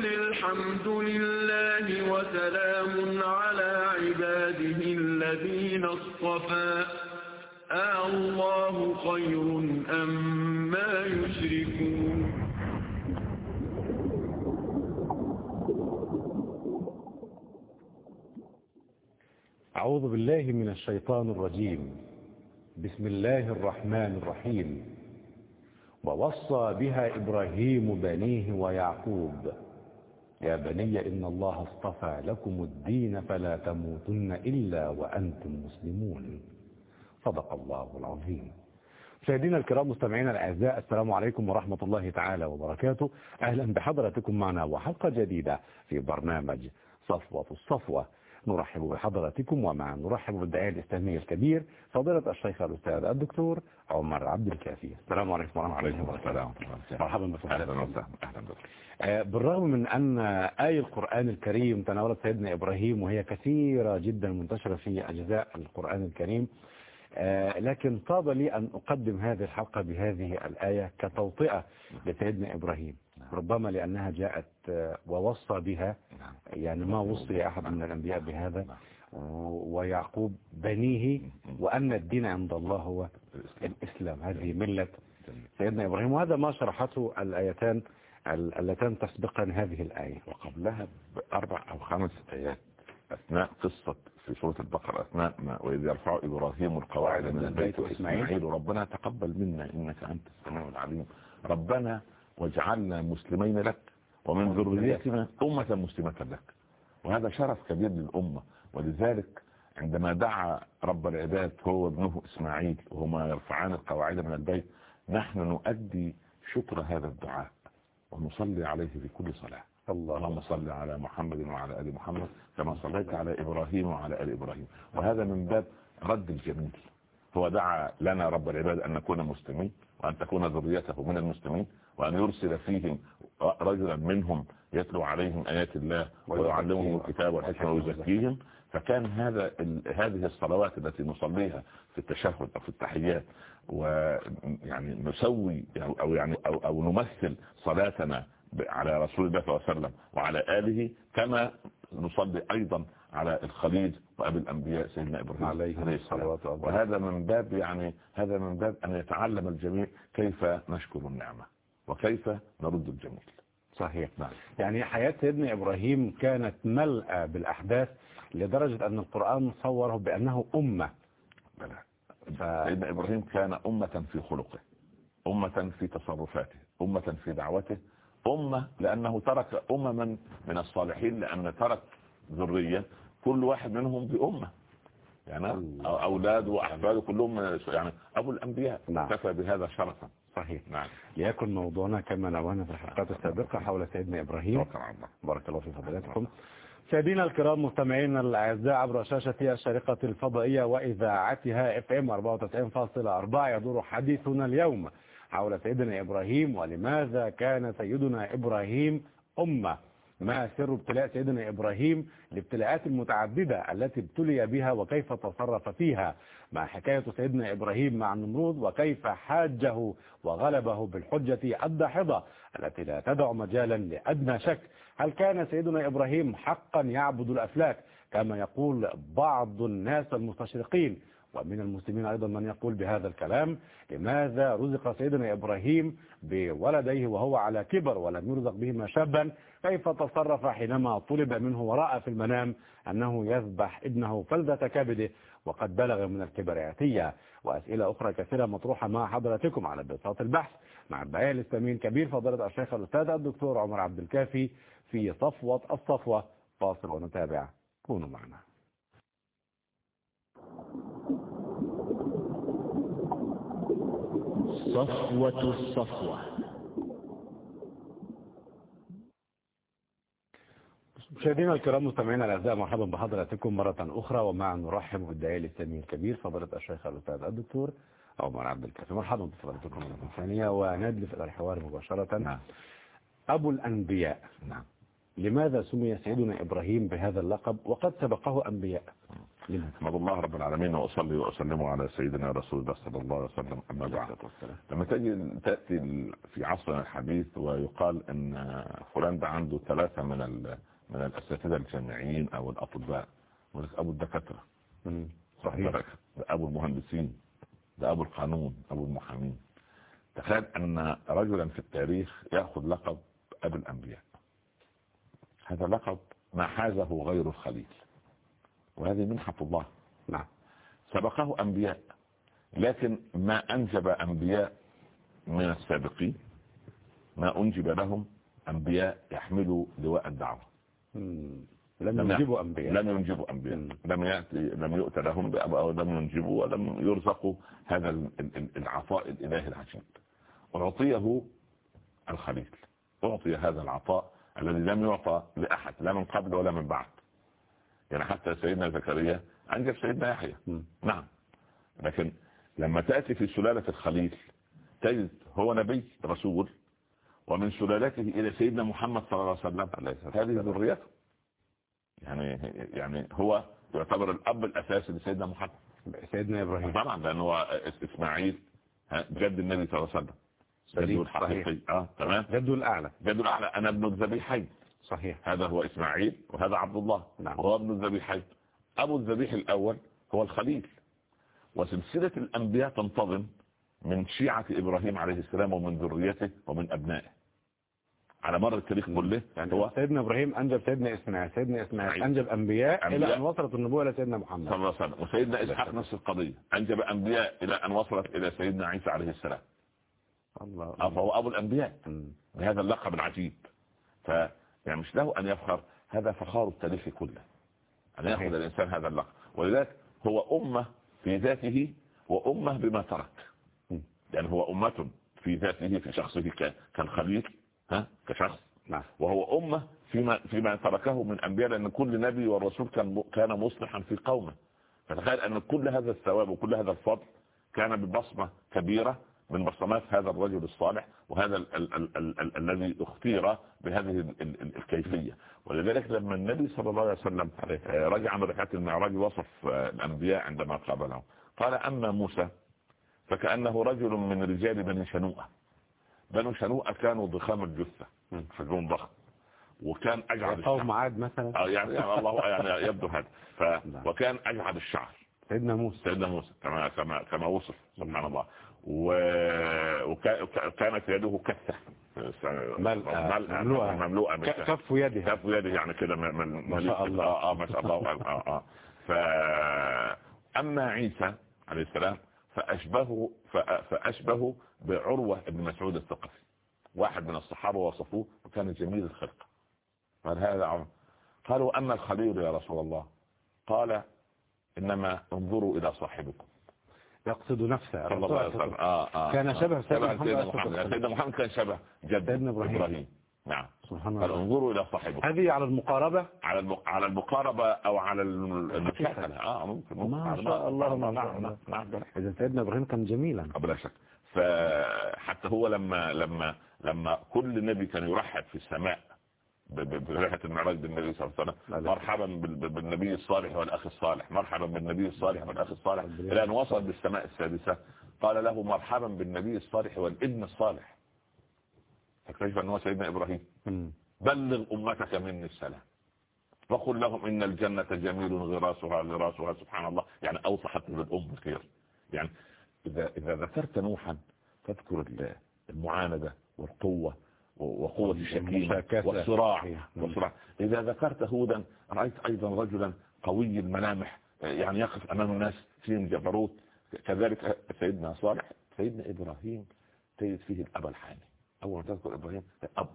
وقل الحمد لله وسلام على عباده الذين اصطفى آه الله خير أم ما يشركون أعوذ بالله من الشيطان الرجيم. بسم الله الرحمن الرحيم. ووصى بها إبراهيم بنيه ويعقوب. يا بني إن الله اصطفى لكم الدين فلا تموتن إلا وأنتم مسلمون. صدق الله العظيم. مشاهدينا الكرام مستمعينا الأعزاء السلام عليكم ورحمة الله تعالى وبركاته. أهلا بحضراتكم معنا وحلقة جديدة في برنامج صفوة الصفوة. نرحب بحضراتكم ومع نرحب بالداعية الإسلامي الكبير فضيلة الشيخ الأستاذ الدكتور عمر عبد الكافي. السلام عليكم ورحمة الله وبركاته. مرحبا بكم أهلا وسهلا. أهلا بكم آه، بالرغم من أن آية القرآن الكريم تناولت سيدنا إبراهيم وهي كثيرة جدا منتشرة في أجزاء القرآن الكريم آه، لكن طاب لي أن أقدم هذه الحلقة بهذه الآية كتوطئة لسيدنا إبراهيم. ربما لأنها جاءت آه، ووصى بها نعم. يعني ما وصي أحد من الأنبياء بهذا. و- ويعقوب بنيه وأن الدين عند الله هو الإسلام. هذه ملة سيدنا إبراهيم. وهذا ما شرحته الآيتان ال- اللتان تسبقان هذه الآية. وقبلها بأربع أو خمس آيات أثناء قصة في سورة البقرة أثناء ما وإذ يرفع إبراهيم القواعد من البيت وإسماعيل ربنا تقبل منا إنك أنت السميع العليم. ربنا واجعلنا مسلمين لك ومن ذريتنا أمة مسلمة لك. وهذا شرف كبير للأمة. ولذلك عندما دعا رب العباد هو ابنه إسماعيل وهما يرفعان القواعد من البيت نحن نؤدي شكر هذا الدعاء ونصلي عليه في كل صلاة. اللهم صل على محمد وعلى آل محمد كما صليت على إبراهيم وعلى آل إبراهيم. وهذا من باب رد الجميل. هو دعا لنا رب العباد أن نكون مسلمين وأن تكون ذريته من المسلمين. وأن يرسل فيهم رجلا منهم يتلو عليهم آيات الله ويعلمهم الكتاب والحكمة ويزكيهم. فكان هذا هذه الصلوات التي نصليها في التشهد أو في التحيات ويعني نسوي أو يعني أو, أو نمثل صلاتنا على رسول الله صلى الله عليه وسلم وعلى آله كما نصلي أيضا على الخليل وأبي الأنبياء سيدنا إبراهيم عليه الصلاة والسلام. وهذا من باب يعني هذا من باب أن يتعلم الجميع كيف نشكر النعمة. وكيف نرد الجميل؟ صحيح. نعم. يعني حياة سيدنا إبراهيم كانت ملأة بالأحداث لدرجة أن القرآن صوره بأنه أمة. بلى. ف... سيدنا إبراهيم كان أمة في خلقه أمة في تصرفاته أمة في دعوته أمة لأنه ترك أمما من الصالحين لأن ترك ذرية كل واحد منهم بأمة. يعني الله. أولاده وأحفاده كلهم يعني أبو الأنبياء. نعم. كفى بهذا شرفا. صحيح نعم. ليكن موضوعنا كما نوهنا في الحلقات السابقة حول سيدنا إبراهيم. توكل على الله. بارك الله في فضلاتكم مشاهدينا الكرام مستمعينا الأعزاء عبر شاشة الشارقة الفضائية وإذاعتها إف إم 94.4 يدور حديثنا اليوم حول سيدنا إبراهيم ولماذا كان سيدنا إبراهيم أمة. ما سر ابتلاء سيدنا إبراهيم الابتلاءات المتعددة التي ابتلي بها وكيف تصرف فيها مع حكاية سيدنا إبراهيم مع النمرود وكيف حاجة وغلبه بالحجة الداحضة التي لا تدع مجالا لأدنى شك. هل كان سيدنا إبراهيم حقا يعبد الأفلاك؟ كما يقول بعض الناس المستشرقين ومن المسلمين أيضا من يقول بهذا الكلام لماذا رزق سيدنا إبراهيم بولديه وهو على كبر ولم يرزق بهما شابا؟ كيف تصرف حينما طلب منه ورأى في المنام أنه يذبح ابنه فلذة كبده وقد بلغ من الكبر عتية وأسئلة أخرى كثيرة مطروحة مع حضراتكم على بساط البحث مع الداعية الإسلامي الكبير فضيلة الشيخ الأستاذ الدكتور عمر عبد الكافي في صفوة الصفوة. فاصل ونتابع. كونوا معنا. صفوة الصفوة. مشاهدينا الكرام مستمعينا الأعزاء مرحبا بحضراتكم مرة أخرى ومع نرحب بالداعية الإسلامي الكبير فضيلة الشيخ الأستاذ الدكتور عمر عبد الكافي مرحبا بفضلاتكم مرة ثانية وندلف إلى الحوار مباشرة. نعم. أبو الأنبياء. نعم. لماذا سمي سيدنا إبراهيم بهذا اللقب؟ وقد سبقه أنبياء. احمد الله رب العالمين واصلي وأسلم على سيدنا رسول الله صلى الله عليه وسلم. أما بعد. لما تجي تأتي في عصرنا الحديث ويقال إن فلان ده عنده ثلاثة من من الأساتذة الجامعيين أو الأطباء. أبو الدكاترة. صحيح. ده أبو المهندسين. ده أبو القانون. أبو المحامين. تخيل أن رجلا في التاريخ يأخذ لقب ابو الأنبياء. هذا لقب ما حازه غير الخليل. وهذه منحة الله. نعم. سبقه أنبياء. لكن ما أنجب أنبياء من السابقين ما أنجب لهم أنبياء يحملوا لواء الدعوة. لم ينجبوا أنبياء. لم ينجبوا أنبياء. لم يأتي لم يؤت لهم أو لم ينجبوا ولم يرزقوا هذا العطاء الإلهي العجيب. أعطيه الخليل. أعطي هذا العطاء الذي لم يعطى لأحد لا من قبل ولا من بعد. يعني حتى سيدنا زكريا أنجب سيدنا يحيى. نعم. لكن لما تأتي في سلالة الخليل تجد هو نبي رسول ومن سلالته إلى سيدنا محمد صلى الله عليه وسلم هذه ذريته. يعني يعني هو يعتبر الأب الأساسي لسيدنا محمد. سيدنا إبراهيم. طبعا لأنه إسماعيل جد النبي صلى الله عليه وسلم. جده الحقيقي. آه تمام. جده الأعلى. جده الأعلى. أنا ابن الذبيحين. صحيح. هذا هو إسماعيل وهذا عبد الله. نعم. هو ابن الذبيحين. أبو الذبيح الأول هو الخليل. وسلسلة الأنبياء تنتظم من شيعة إبراهيم عليه السلام ومن ذريته ومن أبنائه. على مر التاريخ كله. يعني هو سيدنا إبراهيم أنجب سيدنا إسماعيل سيدنا إسماعيل أنجب أنبياء, أنبياء إلى أن وصلت النبوة إلى سيدنا محمد. صلى الله عليه وسلم. وسيدنا إسحاق نفس القضية. أنجب أنبياء إلى أن وصلت إلى سيدنا عيسى عليه السلام. الله فهو أبو الأنبياء. بهذا اللقب العجيب. ف يعني مش له أن يفخر. هذا فخار التاريخ كله. أن يأخذ الإنسان هذا اللقب. ولذلك هو أمة في ذاته وأمة بما ترك. يعني هو أمة في ذاته في شخصه كالخليل. ها كشخص. نعم. وهو أمة فيما فيما تركه من أنبياء لأن كل نبي والرسول كان كان مصلحا في قومه. فتخيل أن كل هذا الثواب وكل هذا الفضل كان ببصمة كبيرة من بصمات هذا الرجل الصالح وهذا ال ال ال ال ال الذي اختير بهذه ال ال الكيفية. ولذلك لما النبي صلى الله عليه وسلم رجع من ركعة المعراج وصف الأنبياء عندما قابلهم قال أما موسى فكأنه رجل من رجال بني شنوءة. بنو شنوءة كانوا ضخام الجثة حجمهم ضخم وكان أجعل الشعر. قوم عاد مثلا يعني, يعني الله يعني يبدو هذا. ف وكان أجعل الشعر. سيدنا موسى. سيدنا موسى كما كما كما وصف سبحان الله. وكانت يده كثة. مملوءة. مملوءة كف يده. كف يده يعني كده ما شاء الله. آه ما شاء الله. آه آه فأما عيسى عليه السلام فأشبهه فأشبهه بعروة بن مسعود الثقفي. واحد من الصحابة وصفوه وكان جميل الخلق. قال هذا عمر قالوا أما الخليل يا رسول الله. قال إنما انظروا إلى صاحبكم. يقصد نفسه. صلى الله عليه وسلم. آه آه كان شبه سيدنا محمد سيدنا محمد كان شبه جد. إبراهيم. نعم. سبحان الله. انظروا إلى صاحبكم. هذه على المقاربة؟ على على المقاربة أو على المشاهدة آه ممكن ما شاء الله. نعم نعم نعم. إذا سيدنا إبراهيم كان جميلا. بلا شك. فحتى هو لما لما لما كل نبي كان يرحب في السماء برحلة المعراج بالنبي صلى الله عليه وسلم مرحبا بالنبي الصالح والأخ الصالح مرحبا بالنبي الصالح والأخ الصالح. إلى أن وصل بالسماء السادسة. قال له مرحبا بالنبي الصالح والابن الصالح. فكيف أنه سيدنا إبراهيم؟ بلغ أمتك مني السلام. وقل لهم إن الجنة جميل غراسها غراسها سبحان الله. يعني أوصحت للأم الخير يعني إذا, إذا ذكرت نوحا تذكر المعاندة والقوة وقوة الشكيمة والصراع. والصراع. إذا ذكرت هودا رأيت أيضا رجلا قوي الملامح يعني يقف أمام الناس فيهم جبروت. كذلك سيدنا صالح سيدنا إبراهيم تجد فيه الأب الحاني أول ما تذكر إبراهيم أب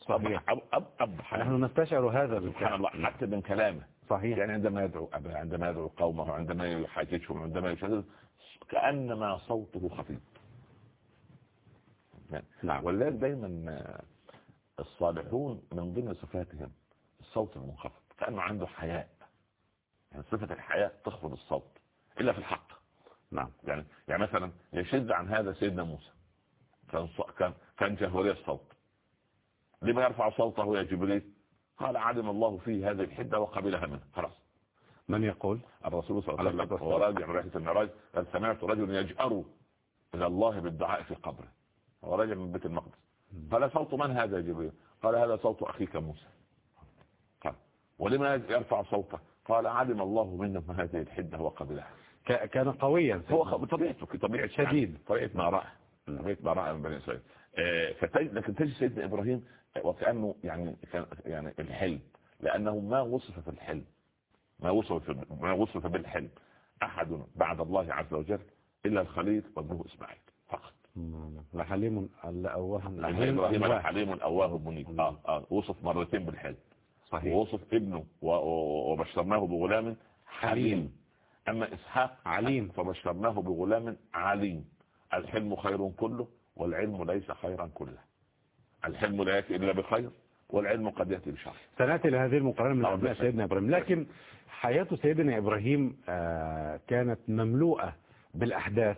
صحيح. أب أب أب نحن نستشعر هذا سبحان الله حتى من كلامه. صحيح. يعني عندما يدعو عندما يدعو قومه عندما يحاججهم عندما يشهد كأنما صوته خفيف. نعم. ولذلك دايما الصالحون من ضمن صفاتهم الصوت المنخفض كأنه عنده حياء. يعني صفة الحياء تخفض الصوت إلا في الحق. نعم. يعني يعني مثلا يشد عن هذا سيدنا موسى. كان كان كان جهوري الصوت. لما يرفع صوته يا جبريل؟ قال علم الله فيه هذه الحدة وقبلها منه. خلاص. من يقول؟ الرسول صلى الله عليه وسلم وهو راجع من رحلة المعراج قال سمعت رجل يجأر إلى الله بالدعاء في قبره. هو راجع من بيت المقدس. قال صوت من هذا يا جبريل؟ قال هذا صوت أخيك موسى. قال ولما يرفع صوته؟ قال علم الله منه هذه الحدة وقبلها. كان قويا هو بطبيعته طبيعة شديد. طبيعة ما رأى. طبيعة ما رأى من بني إسرائيل. آه، فتجد لكن تجد سيدنا إبراهيم وكأنه يعني يعني الحلم. لأنه ما وصف في الحلم. ما وصف ما وصف بالحلم أحد بعد الله عز وجل إلا الخليل وابنه إسماعيل فقط. لحليم الأواه إبراهيم لحليم الأواه. منيب آه آه وصف مرتين بالحلم. صحيح. ووصف ابنه وبشرناه بغلام حليم. أما إسحاق عليم. فبشرناه بغلام عليم. الحلم خير كله والعلم ليس خيرا كله. الحلم لا يأتي إلا بخير والعلم قد يأتي بشر. سنأتي لهذه المقارنة من أبناء سيدنا إبراهيم. لكن حياة سيدنا إبراهيم آه، كانت مملوءة بالأحداث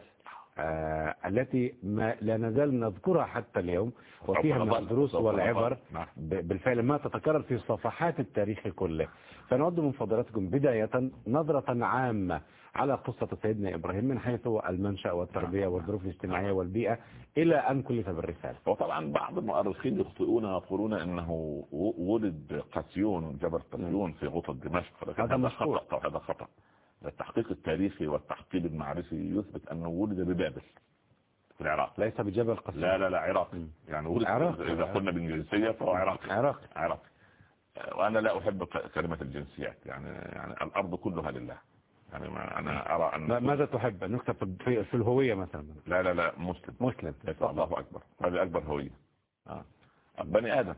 آه، التي ما لا نزال نذكرها حتى اليوم وفيها من الدروس والعبر نعم. بالفعل ما تتكرر في صفحات التاريخ كله. فنود من فضلاتكم بداية نظرة عامة على قصة سيدنا إبراهيم من حيث المنشأ والتربية نعم. والظروف الاجتماعية والبيئة إلى أن كلف بالرسالة. وطبعا بعض المؤرخين يخطئون ويقولون أنه ولد قسيون جبل قسيون في غوطة دمشق. هذا خطأ هذا خطأ. التحقيق التاريخي والتحقيق المعرفي يثبت أنه ولد ببابل في العراق. ليس بجبل قسيون. لا لا لا عراقي. يعني ولد عراق. إذا قلنا بالإنجليزية فهو عراقي. عراقي. عراقي. وأنا لا أحب كلمة الجنسيات. يعني يعني الأرض كلها لله. يعني ما أنا أرى أن ماذا تحب؟ أن نكتب في, في الهوية مثلا. لا لا لا مسلم. مسلم. الله أكبر. هذه أكبر هوية. آه. بني آدم.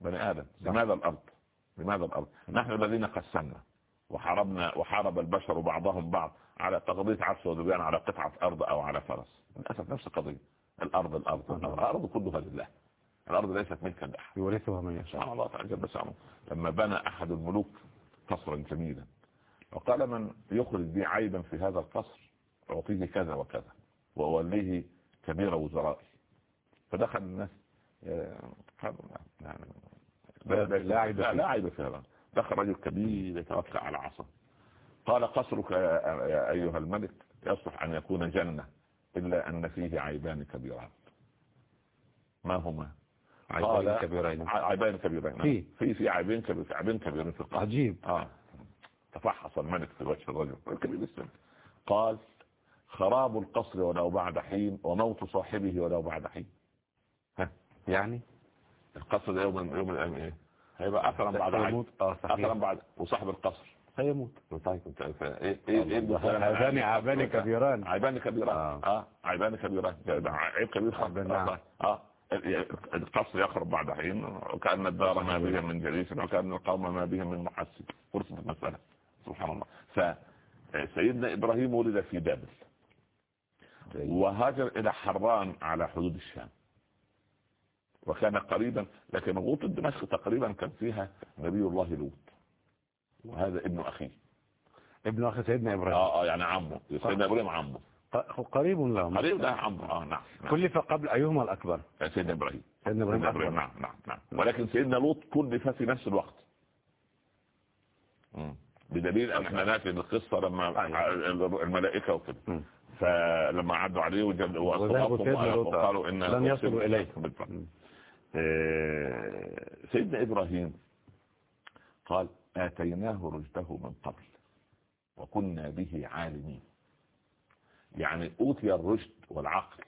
بني آدم. لماذا الأرض؟ لماذا الأرض؟ نحن الذين قسمنا وحاربنا وحارب البشر بعضهم بعض على تغطية عفش ودبيان على قطعة أرض أو على فرس. للأسف نفس القضية. الأرض الأرض. الأرض, الأرض كلها لله. الأرض ليست ملكا لأحد. يورثها من يشاء. الله تعالى جل لما بنى أحد الملوك قصرا جميلا. وقال من يخرج بي عيبا في هذا القصر أعطيه كذا وكذا وأوليه كبير وزرائي. فدخل الناس قالوا لا لا عيب لا عيب في هذا. دخل رجل كبير يتوكل على عصا. قال قصرك يا أيها الملك يصلح أن يكون جنة إلا أن فيه عيبان كبيران. ما هما؟ عيبان كبيرين. عيبان كبيرين. في في في عيبين كبيرين عيبين كبيرين في القصر. عجيب. آه. تفحص الملك في وجه الرجل. كبير السن قال خراب القصر ولو بعد حين وموت صاحبه ولو بعد حين. ها يعني؟ القصر ده يوم يوم الأيام إيه؟ هيبقى اثرا بعد عين آه اثرا بعد وصاحب القصر. هيموت. طيب انت إيه إيه إيه هذان عيبان كبيران. عيبان كبيران. آه, آه. عيبان كبيران. عيب كبير نعم. آه القصر يخرب بعد حين وكأن الدار ما بهم من جليس وكأن القوم ما بهم من محسن فرصة المسألة. سبحان الله. فسيدنا إبراهيم ولد في بابل وهاجر إلى حران على حدود الشام. وكان قريبا لكن غوط دمشق تقريبا كان فيها نبي الله لوط. وهذا ابن أخيه ابن أخي سيدنا إبراهيم. آه, آه يعني عمه. سيدنا إبراهيم عمه. قريب لهم قريب ده عمه. آه نعم, نعم. كلف قبل أيهما الأكبر؟ سيدنا إبراهيم. سيدنا إبراهيم, إبراهيم نعم نعم نعم. ولكن سيدنا لوط كلف في نفس الوقت. بدليل ان إحنا ناتي القصة لما الملائكة وكده. فلما عدوا عليه وقالوا إن لن يصلوا إليه. آه، سيدنا إبراهيم قال آتيناه رشده من قبل وكنا به عالمين. يعني أوتي الرشد والعقل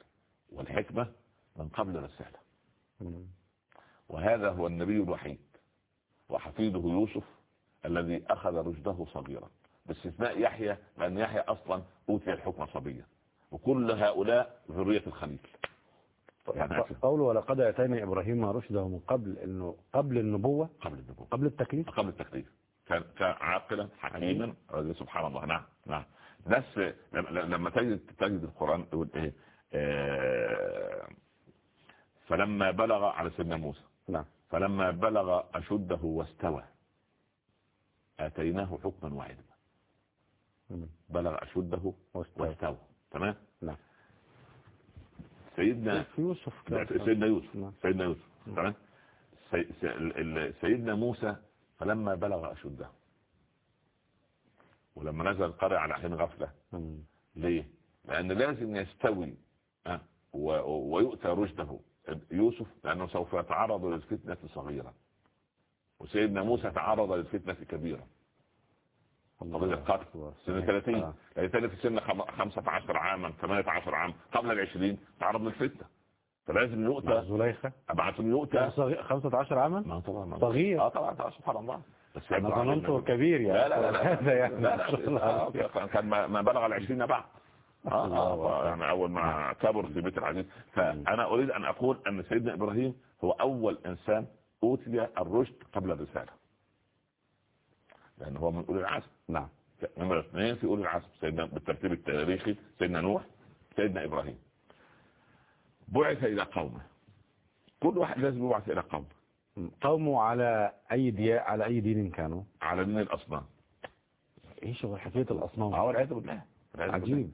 والحكمة من قبل الرسالة وهذا هو النبي الوحيد وحفيده يوسف الذي أخذ رشده صغيرا. باستثناء يحيى لأن يحيى أصلا أوتي الحكم صبيا. وكل هؤلاء ذرية الخليل. يعني قوله ولقد أتينا إبراهيم رشده من قبل إنه قبل النبوة؟ قبل النبوة. قبل التكليف؟ قبل التكليف. كان عاقلا حكيما سبحان الله نعم نعم. ناس لما تجد تجد القرآن يقول إيه؟ آه فلما بلغ على سيدنا موسى. نعم. فلما بلغ أشده واستوى. آتيناه حكما وعلما بلغ أشده واستوى. تمام؟ نعم. سيدنا يوسف سيدنا يوسف. نعم. سيدنا يوسف. تمام؟ سيدنا موسى فلما بلغ أشده. ولما نزل القرية على حين غفلة. ليه؟ لأن لازم يستوي أه؟ ويؤتى رشده. يوسف لأنه سوف يتعرض للفتنة صغيرة. وسيدنا موسى تعرض للفتنة كبيرة قضية القتل سنة 30 لأن في سن 15 عاما 18 عام قبل العشرين تعرض للفتنة. فلازم يؤتى. زليخة؟ ابعثهم يؤتى. 15 عاما؟ ما طبعا صغير. آه طبعا سبحان الله. بس أنا ظننته كبير يعني. لا لا لا هذا يعني. لا لا كان ما بلغ العشرين بعد. آه آه يعني أول ما كبر في بيت العزيز. فأنا أريد أن أقول أن سيدنا إبراهيم هو أول إنسان أوتي الرشد قبل الرسالة. لأن هو من أولي العزم. نعم. نمرة اثنين في أولي العزم. سيدنا بالترتيب التاريخي سيدنا نوح سيدنا إبراهيم. بعث إلى قومه. كل واحد لازم يبعث إلى قومه. قومه على أي دي على أي دين كانوا؟ على دين الأصنام. إيش هو حكاية الأصنام؟ آه والعياذ بالله. عجيب.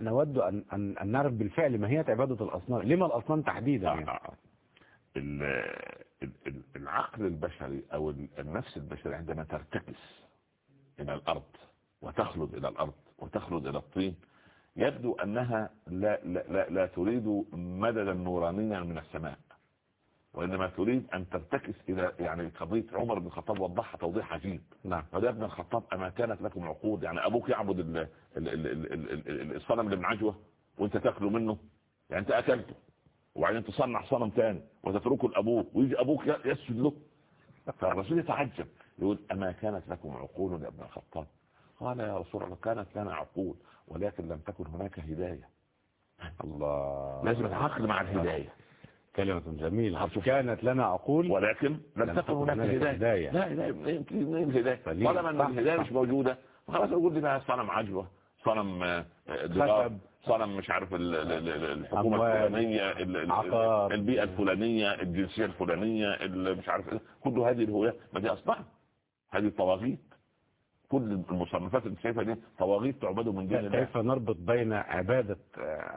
نود أن, أن, أن نعرف بالفعل ماهية عبادة الأصنام. لما الأصنام تحديدا يعني؟ العقل البشري أو النفس البشري عندما ترتكس إلى الأرض وتخلد إلى الأرض وتخلد إلى الطين يبدو أنها لا, لا, لا, لا تريد مددا نورانيا من السماء وإنما تريد أن ترتكس إلى يعني قضية عمر بن الخطاب وضحها توضيح عجيب. نعم. يا ابن الخطاب أما كانت لكم عقود؟ يعني أبوك يعبد الصنم اللي من عجوة وأنت تاكله منه؟ يعني أنت أكلته. وبعدين تصنع صنم ثاني وتتركه لأبوك ويجي أبوك يسجد له. فالرسول يتعجب. يقول أما كانت لكم عقول يا ابن الخطاب؟ قال يا رسول الله كانت لنا عقول ولكن لم تكن هناك هداية. الله. لازم العقل مع الهداية. كلمة جميلة. كانت لنا عقول ولكن لم تكن هناك هداية. لا لا منين الهداية طالما إن الهداية مش موجودة خلاص أقول لي بقى صنم عجوة صنم ضراب صنم مش عارف الحكومة الفلانية البيئة الفلانية الجنسية الفلانية مش عارف كل هذه الهويات ما دي اصنام هذه طواغيت كل المصنفات اللي شايفها دي طواغيت تعبدوا من الله. كيف نربط بين عبادة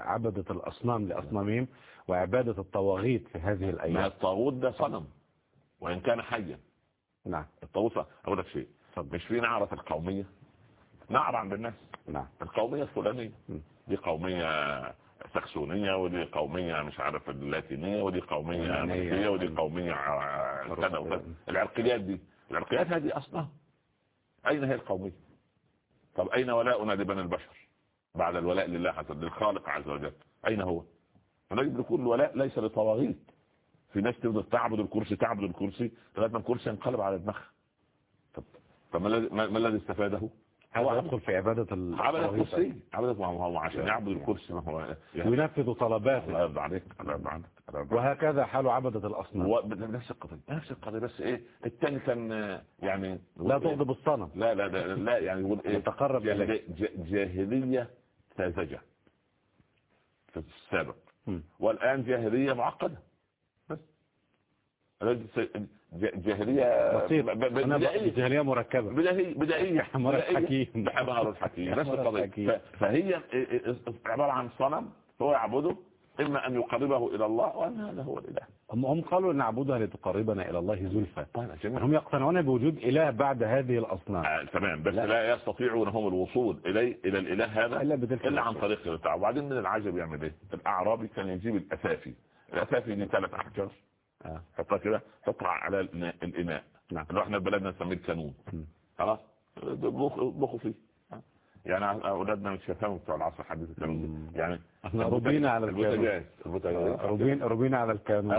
عبدة الأصنام لأصنامهم وعبادة الطواغيت في هذه الأيام؟ ما الطاغوت ده صنم وإن كان حيا. نعم. الطاغوت أقول لك شيء. مش في نعرة القومية؟ نعرة عند الناس. نعم. القومية الفلانية. دي قومية سكسونية ودي قومية مش عارف اللاتينية ودي قومية مصرية ودي قومية كذا وكذا العرقيات دي العرقيات هذه أصلا أين هي القومية؟ طب أين ولاؤنا لبني البشر؟ بعد الولاء لله للخالق عز وجل. أين هو؟ فنجد لكل ولاء ليس لطواغيت. في ناس تفضل تعبد الكرسي تعبد الكرسي لغاية ما الكرسي ينقلب على دماغها طب فما ما الذي استفاده؟ هو يدخل في عبادة عبادة الكرسي عبادة ما هو عشان يعبد الكرسي ما هو ينفذ طلباته. الله يرضى عليك الله يرضى عنك وهكذا حال عبدة الأصنام. نفس القضية نفس القضية بس إيه الثاني كان يعني لا تغضب الصنم. لا لا لا, لا يعني يقول إيه تقرب جاهلية ساذجة في السابق. والآن جاهلية معقدة. جاهلية بدائية. جاهلية مركبة. بدائية بدائية. حكيم بحبها الحكيم. نفس القضية. فهي عبارة عن صنم هو يعبده إما أن يقربه إلى الله وأن هذا هو الإله. هم قالوا نعبدها لتقربنا إلى الله زلفى. هم يقتنعون بوجود إله بعد هذه الأصنام. آه تمام. بس لا, لا يستطيعون هم الوصول إلى إلى الإله هذا إلا, إلا عن طريق البتاع وبعدين من العجب يعمل إيه؟ الأعرابي كان يجيب الأسافي الأسافي دي ثلاث أحجار. حطها كده تطلع على الإناء نعم. اللي إحنا بلدنا نسميه الكانون. خلاص؟ بخوا فيه. يعني أولادنا مش هيفهموا بتوع العصر الحديث يعني إحنا ربينا على الكانون. ربينا ربينا على الكانون.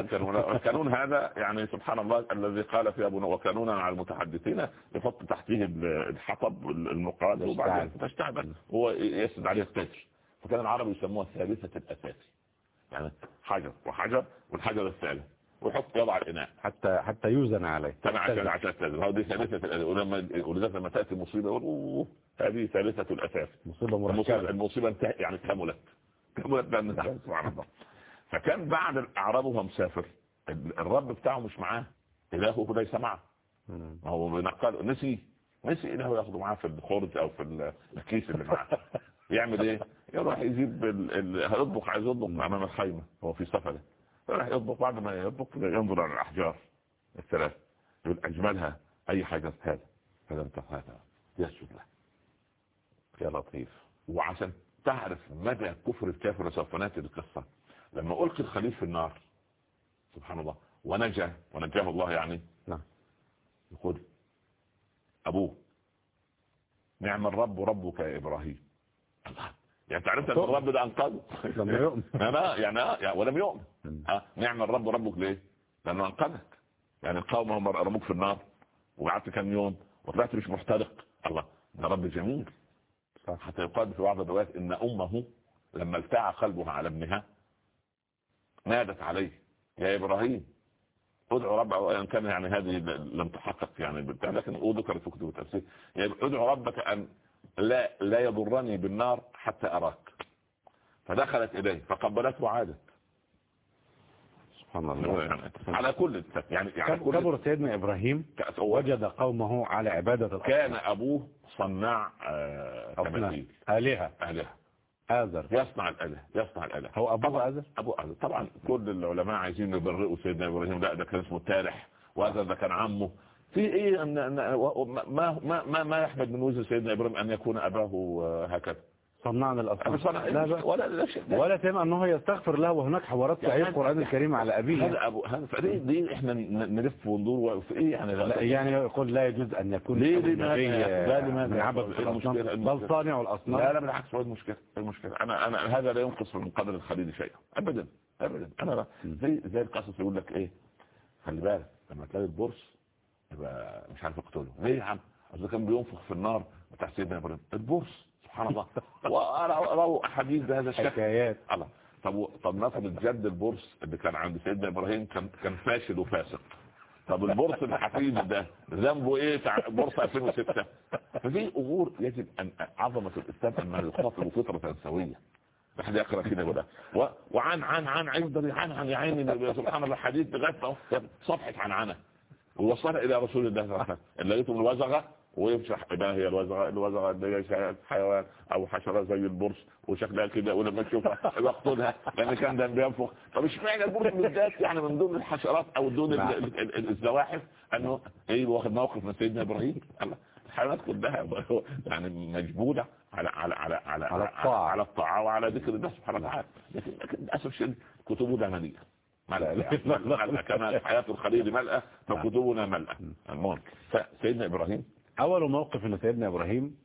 الكانون هذا يعني سبحان الله الذي قال في أبونا وكانونا على المتحدثين يحط تحتيه الحطب المقاد وبعدين تشتعل. هو يسد عليه الكتر فكان العرب يسموها ثالثة الأساسي. يعني حجر وحجر والحجر الثالث. ويحط يضع الإناء. حتى حتى يوزن عليه. تمام عشان عشان تنزل هذه ثالثة ولما ولذلك لما تأتي مصيبة يقول هذه ثالثة الأساس. مصيبة مركبة. المصيبة انتهت يعني كملت كملت بان سبحان الله. فكان بعد الأعراب وهو مسافر الرب بتاعه مش معاه. إلهه ليس معه. ما هو بينقل نسي نسي إلهه ياخده معاه في الخرج أو في الكيس اللي معاه. يعمل إيه؟ يروح يجيب هيطبخ عايز يطبخ أمام الخيمة. هو في سفرة. فراح يطبخ بعد ما يطبخ ينظر على الأحجار الثلاث يقول أجملها أي حاجة هذا. هذا هذا. يسجد له. يا لطيف. وعشان تعرف مدى كفر الكافر وسوف نأتي القصة لما ألقي الخليل في النار سبحان الله ونجا ونجاه الله يعني نعم. يقول أبوه نعم الرب ربك يا إبراهيم. الله. يعني تعرفت أن الرب ده أنقذه. لم يؤمن. لا يعني يعني ولم يؤمن. نعم الرب ربك ليه؟ لأنه أنقذك. يعني القوم هم رموك في النار. وقعدت كم يوم وطلعت مش محترق. الله ده رب جميل. حتى يقال في بعض الروايات إن أمه لما التعى قلبها على ابنها نادت عليه. يا إبراهيم ادعو ربك وان كان يعني هذه لم تحقق يعني لكن ذكر في كتب التفسير. يعني ادعو ربك أن لا لا يضرني بالنار حتى أراك. فدخلت إليه فقبلته وعادت سبحان الله. على كل يعني يعني كبر سيدنا إبراهيم وجد قومه على عبادة الأصنام. كان أبوه صناع آه،. تماثيل آلهة. آلهة. آذر. يصنع الآلهة يصنع الآلهة. هو أبوه آذر؟ أبو آذر. طبعا كل العلماء عايزين يبرئوا سيدنا إبراهيم. لا ده كان اسمه التارح وآذر ده كان عمه. في إيه ان ما ما ما ما يحمد من وجه سيدنا إبراهيم أن يكون أباه آه، هكذا صنعنا الأصنام صنع- لا بقى. ولا لا. ولا تهم أنه يستغفر له وهناك حوارات في يعني القرآن الكريم على أبيه هذا ابو هذا فدي دي إحنا ن- نلف وندور في إيه يعني لا يعني يقول لا يجوز أن يكون ليه- أبو ليه ما-؟ من عبد إيه؟ الأصنام إيه بل؟ صانع الأصنام لا لا بالعكس هو المشكلة إيه المشكلة أنا أنا هذا لا ينقص من قدر الخليل شيئا ابدا ابدا أنا لا. زي زي القصص يقول لك إيه خلي بالك لما تلاقي البرص يبقى مش عارف اقتله ليه يا عم اصل كان بينفخ في النار بتاع سيدنا إبراهيم البرص سبحان الله وراوا احاديث بهذا الشكل حكايات الله طب طب نفرض جد البرص اللي كان عند سيدنا إبراهيم كان كان فاشل وفاسق طب البرص الحفيد ده ذنبه إيه برص 2006 ففي امور يجب ان عظمه الاسلام انها يخاطب فطره سويه واحد يقرا كده يقول و- وعن عن عن يفضل عن عن يا عيني سبحان الله حديث لغايه صفحه عن عنه ووصلها إلى رسول الله صلى الله عليه وسلم. اللي لقيتم الوزغه ويفشح ما هي الوزغة؟ الوزغة اللي هي حيوان أو حشرة زي البرص وشكلها كده ولما تشوفها يقتلها لأن كان ده بينفخ. طب اشمعنى البرص بالذات؟ يعني من ضمن الحشرات ال- ال- ال- الزواحف؟ أنه إيه واخد موقف من سيدنا إبراهيم؟ الله الحيوانات كلها يعني مجبولة على على على على على الطاعة. على الطاعة وعلى ذكر الله سبحانه وتعالى. لكن لكن للأسف الشديد كتبنا مليئه ملأ. ملأ. كما حياة الخليل ملأة فكتبنا ملأة المهم. فسيدنا إبراهيم. أول موقف أن سيدنا إبراهيم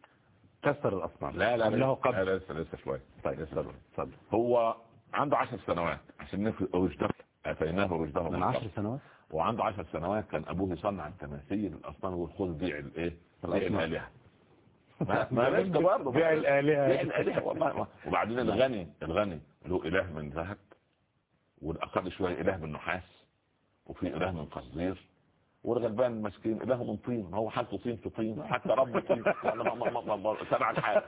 كسر الأصنام. لا لا لا قبل لا لسه لسه شوية. طيب اتفضل هو عنده عشر سنوات عشان رشده أتيناه رشده من من عشر. سنوات؟ وعنده عشر سنوات كان أبوه يصنع التماثيل الأصنام والخذ بيع الأصنام. الآلهة. ما ما لسه برضه. بيع الآلهة. بيع والله. وبعدين الغني الغني له إله من ذهب. والأقل شوية إله من نحاس وفي إله من قصدير والغلبان المسكين إله من طين هو حالته طين في طين حتى رب طين. يعني تبع الحال.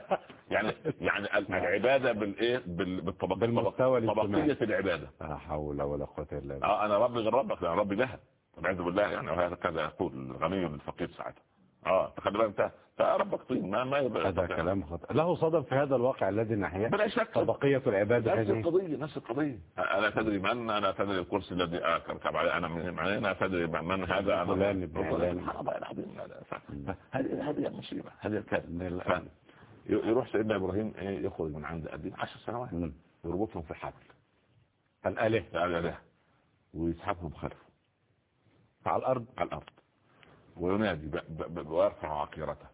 يعني يعني ال- العبادة بالإيه؟ بال- بالطبق بالمستوى الاجتماعي. طبقية العبادة. لا حول ولا قوة إلا بالله. آه أنا ربي غير ربك أنا ربي ذهب والعياذ بالله يعني وهذا كذا يقول الغني للفقير ساعتها. آه تخلي بالك أنت أنت ربك طين ما ما يبقى هذا كلام خطأ. له صدى في هذا الواقع الذي نحياه بلا شك. طبقية العبادة نفس القضية نفس القضية. أنا تدري من أنا تدري الكرسي الذي أركب عليه أنا من أنا تدري من هذا أنا فلان فلان. هذه هذه المصيبة هذه الكلمة الآن. يروح سيدنا إبراهيم إيه يخرج من عند أبيه عشر سنوات. يربطهم في حبل. لا لا ويسحبهم خلفه. على الأرض. على الأرض. وينادي ويرفع عقيرته.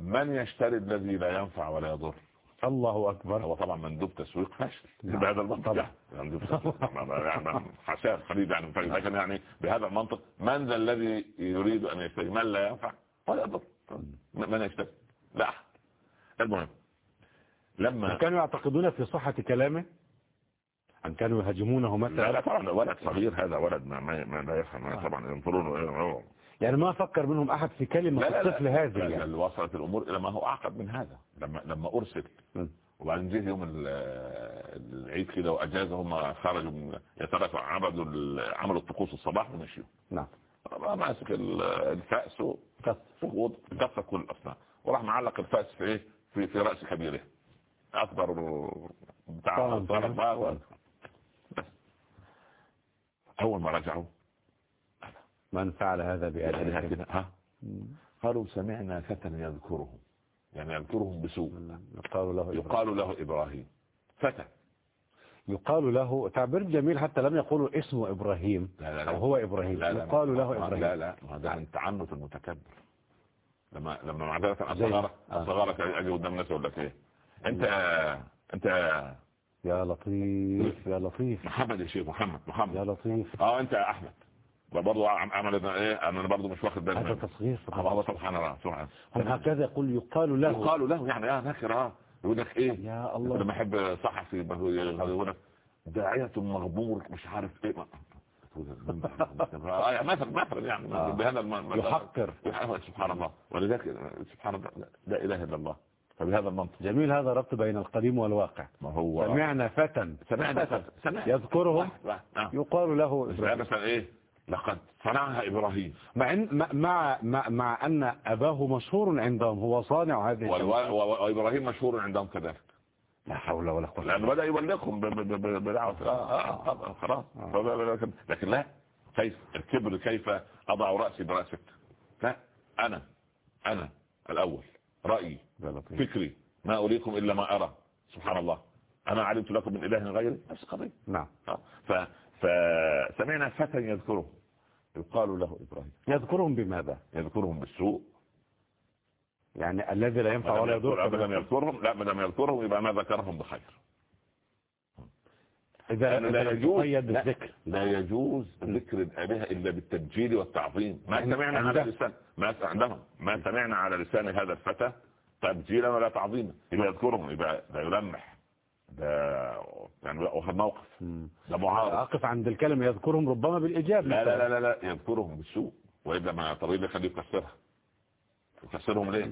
من يشتري الذي لا ينفع ولا يضر؟ الله أكبر. هو طبعا مندوب تسويق فاشل. نعم. بهذا المنطق. طبعا. يعني مندوب تسويق. يعني حساب خليل يعني لكن يعني بهذا المنطق من ذا الذي يريد أن يشتري؟ من لا ينفع ولا يضر. من يشتري؟ لا أحد. المهم لما كانوا يعتقدون في صحة كلامه؟ أم كانوا يهاجمونه لا لا مثلا طبعا ولد صغير هذا ولد ما, ما, ما لا يفهم. طبعا ينظرون يعني ما فكر منهم أحد في كلمة لا لا الطفل هذه لا, يعني. لا وصلت الأمور إلى ما هو أعقد من هذا لما لما أرسل. م. وبعدين جه يوم ال- العيد كده وأجازه هم خرجوا يتركوا عبدوا ال- عملوا الطقوس الصباح ومشيوا. نعم. ماسك ال- الفأس كسر كل الاصنام وراح معلق الفأس في إيه؟ في في رأس كبيره. أكبر بتاع أول ما رجعوا من فعل هذا بآلهة كده ها؟ قالوا سمعنا فتى يذكرهم يعني يذكرهم بسوء. يقال له يقال له إبراهيم. فتى. يقال له تعبير جميل حتى لم يقولوا اسمه إبراهيم لا لا لا. أو هو إبراهيم. لا لا يقال له إبراهيم. لا لا. ده من تعنت المتكبر. لما لما معذرة آه. أصغرك أجي قدام الناس أقول لك إيه؟ أنت أنت يا لطيف يا لطيف. محمد يا شيخ محمد يا محمد لطيف. آه أنت يا أحمد. برضه عمل إيه؟ أنا برضه مش واخد بالي هذا. تصغير الله. سبحان الله سبحان هم الله هكذا يقول يقال له؟ يقال له يعني آه نكر آه يقول لك إيه؟ يا لما الله احب صحفي يقول لك داعية مغمور مش عارف إيه. آه، مثلا مثلا يعني آه. بهذا يحقر. سبحان الله. ولذلك سبحان الله لا إله إلا الله. فبهذا المنطق. جميل هذا ربط بين القديم والواقع. ما هو. سمعنا فتى. سمعنا سمعنا. يذكرهم. يقال له مثلا إيه؟ لقد صنعها إبراهيم. مع مع مع, مع أن أباه مشهور عندهم هو صانع هذه وال- الشمس. و- و- وإبراهيم مشهور عندهم كذلك. لا حول ولا قوة. لأنه بدأ يبلغهم ب- ب- ب- بدعوة. آه، خلاص. لكن لكن لا. كيف؟ الكبر كيف أضع رأسي براسك لا. أنا أنا الأول. رأيي يا لطيف. فكري. ما أريكم إلا ما أرى. سبحان الله. أنا علمت لكم من إله غيري؟ نفس القضية. نعم. آه. ف فسمعنا فتى يذكره. يقال له إبراهيم. يذكرهم بماذا؟ يذكرهم بالسوء. يعني الذي لا ينفع ولا يضر ابدا يذكرهم لا ما دام يذكرهم يبقى ما ذكرهم بخير. إذا لا إذا يجوز تقيد لا, لا يجوز ذكر الآلهة إلا بالتبجيل والتعظيم. ما عند- سمعنا على. لسان ما عندهم. ما سمعنا على لسان هذا الفتى تبجيلا ولا تعظيما. يبقى يذكرهم يبقى ده يلمح. ده يعني موقف. ده معارض. أقف عند الكلمة يذكرهم ربما بالإيجاب لا لا لا لا, لا يذكرهم بالسوء. وإلا ما طريق اللي يخليه يكسرها. يكسرهم ليه؟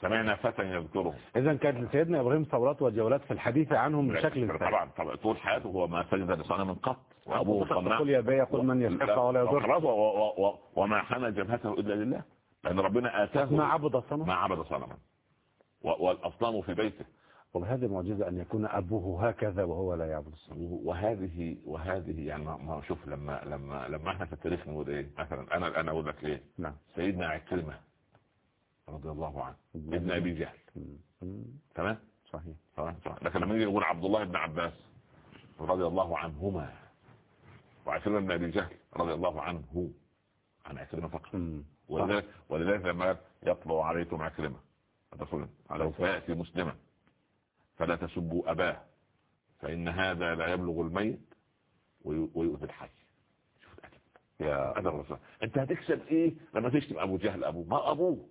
سمعنا فتى يذكرهم. إذا كانت لسيدنا إبراهيم ثورات وجولات في الحديث عنهم بشكل طبعا طبعا طول حياته هو ما سجد لصنم قط. وأبوه صنع. يقول يا بي يقول من يستحق ولا يضر. خلاص وما حنى جبهته إلا لله. لأن ربنا آتاه ما عبد الصنم ما عبد صنما والأصنام في بيته. وهذه معجزة أن يكون أبوه هكذا وهو لا يعبد الصنم. وهذه وهذه يعني ما شوف لما لما لما إحنا في التاريخ نقول إيه؟ مثلا أنا أنا أقول لك إيه؟ نعم. سيدنا عكرمة رضي الله عنه ابن أبي جهل. تمام؟ صحيح. صح صح لكن لما نيجي نقول عبد الله بن عباس رضي الله عنهما وعكرمة بن أبي جهل رضي الله عنه عن عكرمة فقط. ولذلك ولذلك لما يطلع عليكم عكرمة. الرسول عليه فيأتي مسلما. فلا تسبوا أباه فإن هذا لا يبلغ الميت وي- ويؤذي الحي. شوف الأدب. يا هذا الرسول. أنت هتكسب إيه لما تشتم أبو جهل؟ أبوه ما أبوه.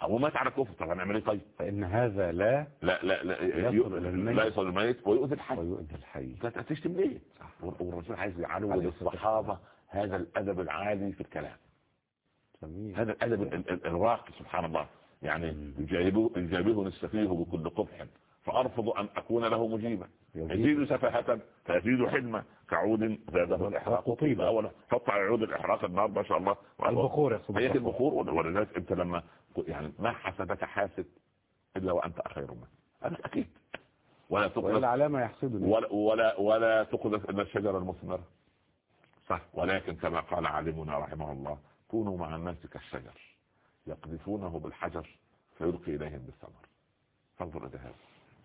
أبوه مات على كفر. طب هنعمل إيه طيب؟ فإن هذا لا لا لا لا يصل الميت. لا يصل الميت ويؤذي الحي. ويؤذي الحي. أنت هتشتم ليه؟ والرسول عايز يعلو للصحابة هذا الأدب العالي في الكلام. هذا الأدب ال- ال- الراقي سبحان الله. يعني يجابه يجابه السفيه بكل قبح. فأرفض أن أكون له مجيبا. يزيد سفاهة فيزيد حلما. كعود زاده الإحراق. طيبا اولا. حط على عود الإحراق النار ما شاء الله. البخور هي البخور. ولذلك أنت لما يعني ما حسدك حاسد إلا وأنت خير منه. هذا أكيد. ولا على ما يحسدني. ولا ولا ولا تقذف الا الشجره المثمره صح. ولكن كما قال عالمنا رحمه الله كونوا مع الناس كالشجر يقذفونه بالحجر فيلقي إليهم بالثمر. فانظر إلى هذا.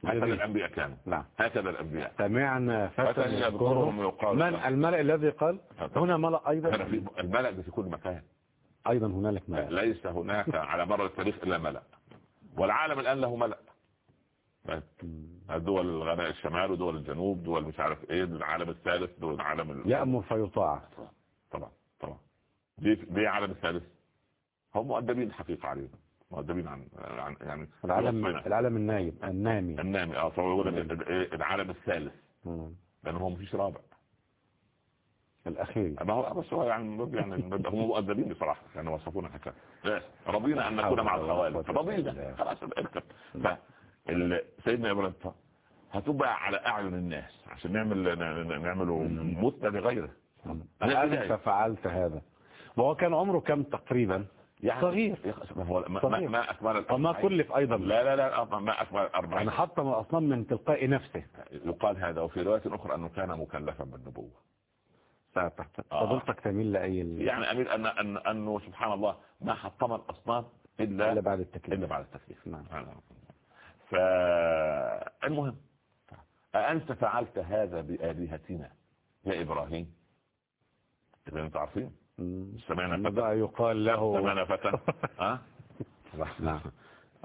هكذا جميل. الأنبياء كانوا. نعم. هكذا الأنبياء. سمعنا فتى يذكرهم يقال من. الملأ الذي قال؟ هنا ملأ أيضا؟ الملأ في كل مكان. أيضا هنالك ملأ. ليس هناك على مر التاريخ إلا ملأ. والعالم الآن له ملأ. دول الغناء الشمال ودول الجنوب دول مش عارف إيه العالم الثالث دول العالم ال- يأمر فيطاع. طبعا طبعا. ليه ليه عالم الثالث. هم مؤدبين الحقيقة عليهم. مؤدبين عن, عن يعني العالم. العالم النايم النامي. النامي آه ال- ال- العالم الثالث. لأن هو مفيش رابع. الأخير. ما هو بس هو يعني يعني هم مؤدبين بصراحة يعني وصفونا حكاية لا، رضينا أن نكون مع الخوالف رضينا. خلاص اركب سيدنا إبراهيم هتبقى على أعين الناس عشان نعمل نعمله مثنى لغيره. أنت فعلت هذا. وهو كان عمره كم تقريبا؟ يعني صغير. ما ما, اكمل وما. كلف أيضا. لا لا لا ما اكمل الأربعين يعني حطم الأصنام من تلقاء نفسه. يقال هذا وفي رواية أخرى أنه كان مكلفا بالنبوة. فضلتك تميل لأي يعني أمير أن أن أنه سبحان الله ما حطم الأصنام إلا, إلا بعد التكليف. إلا بعد التكليف. نعم. فالمهم أأنت فعلت هذا بآلهتنا يا إبراهيم؟ إذا أنت عارفين. سمعنا فتى بقى يقال له سمعنا فتى ها؟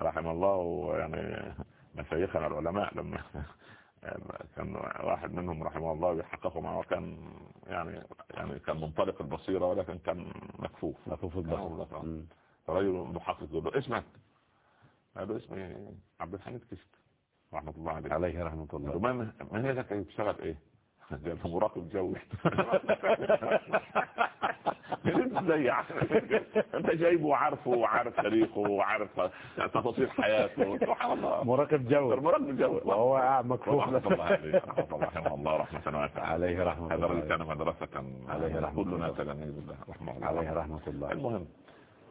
رحم الله يعني مشايخنا العلماء لما كان واحد منهم رحمه الله بيحققوا معه كان يعني يعني كان منطلق البصيرة ولكن كان مكفوف. مكفوف البصيرة رجل محقق يقول له اسمك قال له اسمي عبد الحميد كشك. رحمة الله عليه. عليه رحمة الله. من من هي ذاك بتشتغل إيه؟ له مراقب جوي. إزاي أنت جايبه وعارفه وعارف تاريخه وعارف تفاصيل حياته. سبحان الله. مراقب جو مراقب جو وهو مكفوف رحمة الله عليه رحمة الله رحمة واسعة. عليه رحمة هذا الله. الذي كان مدرسة عليه رحمة كلنا تلاميذ الله رحمة الله. عليه رحمة الله. المهم.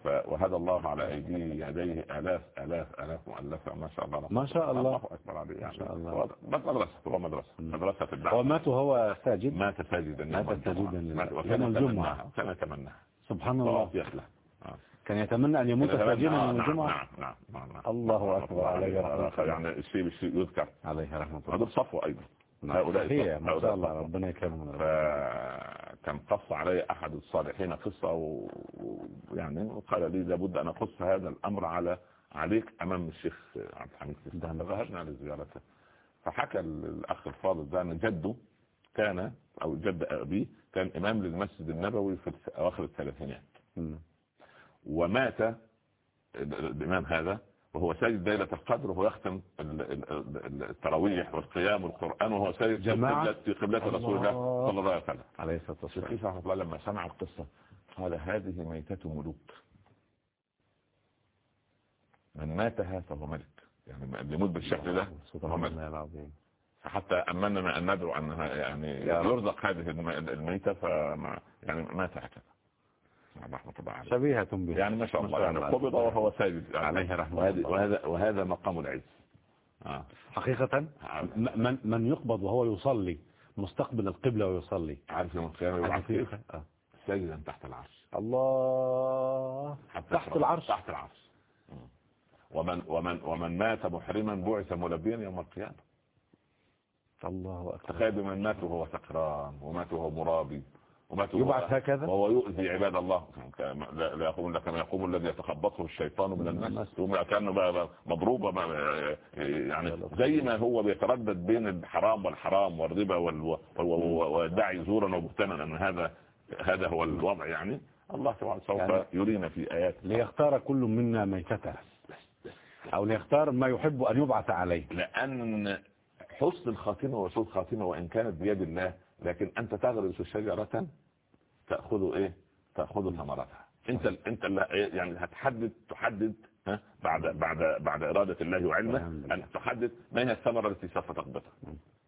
وهذا الله على أيديه يديه آلاف آلاف آلاف مؤلفة. ما شاء الله. ما شاء الله. الله أكبر عليه يعني. ما شاء الله. مدرسة هو مدرسة. مدرسة الدعوة ومات وهو ساجد؟ مات ساجدا. مات ساجدا يوم الجمعة. كان يتمناها سبحان الله يخلى كان يتمنى أن يموت يتمنى- ساجدا آه، يوم نعم الجمعة؟ نعم نعم نعم. الله أكبر عليه رحمة الله. يعني الشيء يذكر. عليه رحمة الله. هذا صفوة أيضا. نعم هؤلاء صحيح صفوة. ما شاء هؤلاء الله. ربنا يكرمهم فكان قص علي أحد الصالحين قصة ويعني قال لي لابد أن أقص هذا الأمر على عليك أمام الشيخ عبد الحميد. نعم. فذهبنا لزيارته فحكى الأخ الفاضل ده أن جده كان أو جد أبيه كان إمام للمسجد النبوي في أواخر الثلاثينات. ومات ال- الإمام هذا وهو ساجد ليلة القدر وهو يختم ال- ال- ال- التراويح والقيام والقرآن وهو ساجد في جماعة؟ في قبلة رسول الله. صلى الله عليه وسلم. عليه الصلاة والسلام. الشيخ رحمة الله لما سمع القصة قال هذه ميتة ملوك. من ماتها فهو ملك. يعني اللي يموت بالشكل ده هو ملك. فحتى أمننا أن ندعو أنها يعني. يرزق هذه الم- الميتة فما يعني مات هكذا رحمة الله عليه شبيهة به. يعني ما شاء الله. يعني. قبض وهو ساجد. يعني عليه رحمة وهذا الله. وهذا وهذا مقام العز. آه. حقيقة م- من من يقبض وهو يصلي مستقبل القبلة ويصلي. عارف يوم القيامة يبعث آه. ساجدا تحت العرش. الله. تحت. العرش. تحت العرش. ومن ومن ومن مات محرما بعث ملبيا يوم القيامة. الله أكبر. تخيل من مات وهو سكران ومات وهو مرابي. يبعث هكذا؟ وهو يؤذي عباد الله. لا يقول لك ما يقوم الذي يتخبطه الشيطان من الناس. ثم كأنه بقى مضروبه بقى يعني زي ما هو بيتردد بين الحرام والحرام والربا وال- وال- ويدعي زورا وبهتانا أن هذا هذا هو الوضع يعني. الله سبحانه سوف يعني- يرينا في آيات. ليختار كل منا ميتته أو ليختار ما يحب أن يبعث عليه. لأن حسن الخاتمة وسوء الخاتمة وإن كانت بيد الله لكن أنت تغرس شجرة تأخذ إيه؟ تأخذ ثمرتها. أنت أنت اللي يعني هتحدد تحدد ها بعد بعد بعد إرادة الله وعلمه أن تحدد ما هي الثمرة التي سوف تقبضها.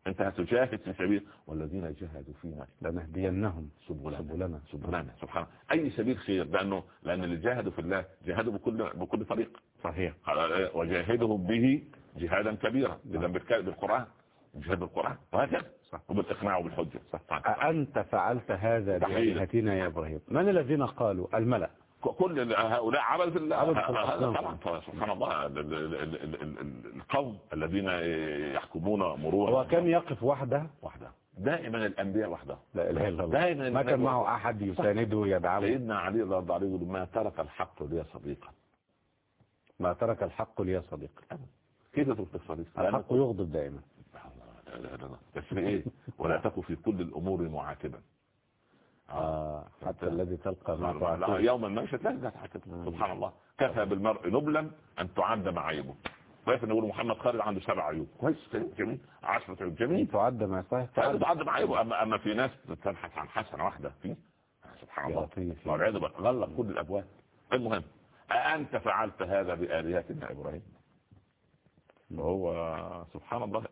أنت هتجاهد في سبيل والذين جاهدوا فينا لنهدينهم سبلنا. سبلنا سبحانه سبحانه أي سبيل خير لأنه لأن اللي جاهدوا في الله جاهدوا بكل بكل طريق. صحيح. قال وجاهدهم به جهادا كبيرا اذا بالك- بالقرآن. جهاد بالقران وهكذا صح. وبالاقناع وبالحجه صح صح. أأنت فعلت هذا. بآلهتنا يا إبراهيم. من الذين قالوا؟ الملأ. كل هؤلاء عبد في الله. طبعا سبحان الله. ال- ال- ال- ال- ال- ال- القوم الذين يحكمون مرورا. كان يقف؟ وحدة؟ وحدة. دائما الأنبياء وحدة. لا إله إلا الله. دائما ما كان معه أحد يسانده يدعمه سيدنا علي رضي الله عنه ما ترك الحق لي صديقا. ما ترك الحق لي صديق كيف تترك الصديق؟ الحق يغضب دائما. لا لا لا بس في إيه؟ ولا تكن في كل الأمور معاتبا. آه. حتى الذي تلقى ما. يوما ما تعاتب. سبحان الله. كفى بالمرء نبلا أن تعد معايبه كويس نقول محمد خالد عنده سبع عيوب. كويس. جميل. 10 عيوب. جميل. تعد ما صحيح تعد. معايبه اما أما في ناس تبحث عن حسنة واحدة فيه. سبحان يا الله. والعياذ بالله. غلق كل الأبواب. المهم أأنت فعلت هذا بآلهتنا يا إبراهيم؟ وهو سبحان الله.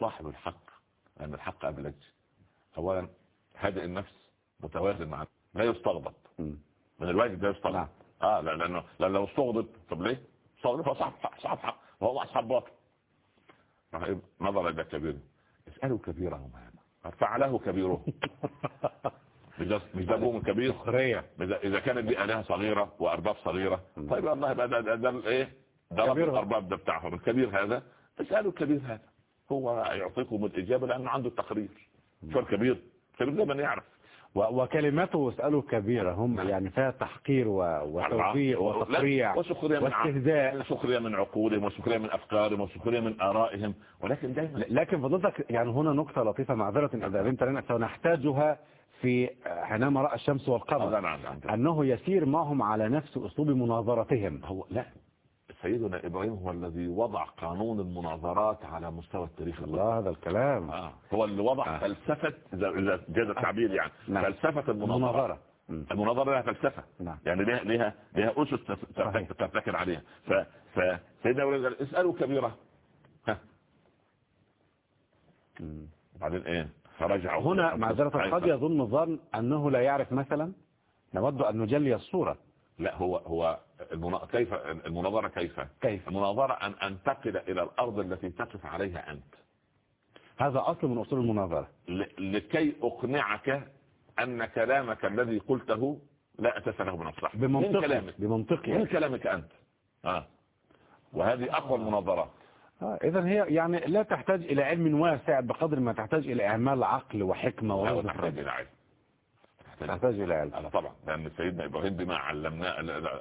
صاحب الحق لأن الحق أبلج أولا هادئ النفس متوازن مع لا يستغضب. من الواجب لا يستغضب. نعم. آه لا لأنه لأن لو استغضب طب ليه؟ استغضب صاحب حق صاحب حق. وهو اصحاب باطل. إيه؟ نظر إلى كبير اسألوا كبيرهم هذا. فعله كبيرهم مش ده ابوهم الكبير؟ سخرية. اذا كانت دي آلهة صغيرة وارباب صغيرة طيب والله بقى ده ده, إيه ده رب كبير. الأرباب ده بتاعهم. الكبير هذا؟ اسألوا الكبير هذا. هو يعطيكم الإجابة لأنه عنده التقرير. شو الكبير الكبير ده من يعرف. و- وكلماته اسأله كبيرة. هم يعني فيها تحقير و- وتوفيق لا، وتقريع واستهزاء. سخريه من عقولهم وسخريه من أفكارهم وسخريه من آرائهم. ولكن دايما لكن فضلتك يعني هنا نقطة لطيفة معذرة إذا أذنت لنا سنحتاجها في حينما رأى الشمس والقمر. لا لا. أنه يسير معهم على نفس أسلوب مناظرتهم. هو لا. سيدنا إبراهيم هو الذي وضع قانون المناظرات على مستوى التاريخ الله هذا الكلام آه. هو اللي وضع آه. فلسفة إذا جاز التعبير يعني نعم. فلسفة المناظرة المناظرة لها فلسفة نعم. يعني لها لها لها أسس تف- صحيح. تف- تفتكر عليها ف فسيدنا إبراهيم قال اسألوا كبيرة ها. بعدين إيه فرجعوا هنا معذرة قد يظن ظن أنه لا يعرف مثلا نود أن نجلي الصورة لا هو هو. كيف المناظرة كيف؟ كيف؟ المناظرة أن أنتقل إلى الأرض التي تقف عليها أنت. هذا أصل من أصول المناظرة. لكي أقنعك أن كلامك الذي قلته لا أساس له من الصح من بمنطق كلامك. بمنطق من كلامك أنت. آه. وهذه أقوى المناظرات. آه إذا هي يعني لا تحتاج إلى علم واسع بقدر ما تحتاج إلى إعمال عقل وحكمة لا تحتاج إلى علم. تحتاج إلى علم. أنا طبعا لأن سيدنا إبراهيم بما علمناه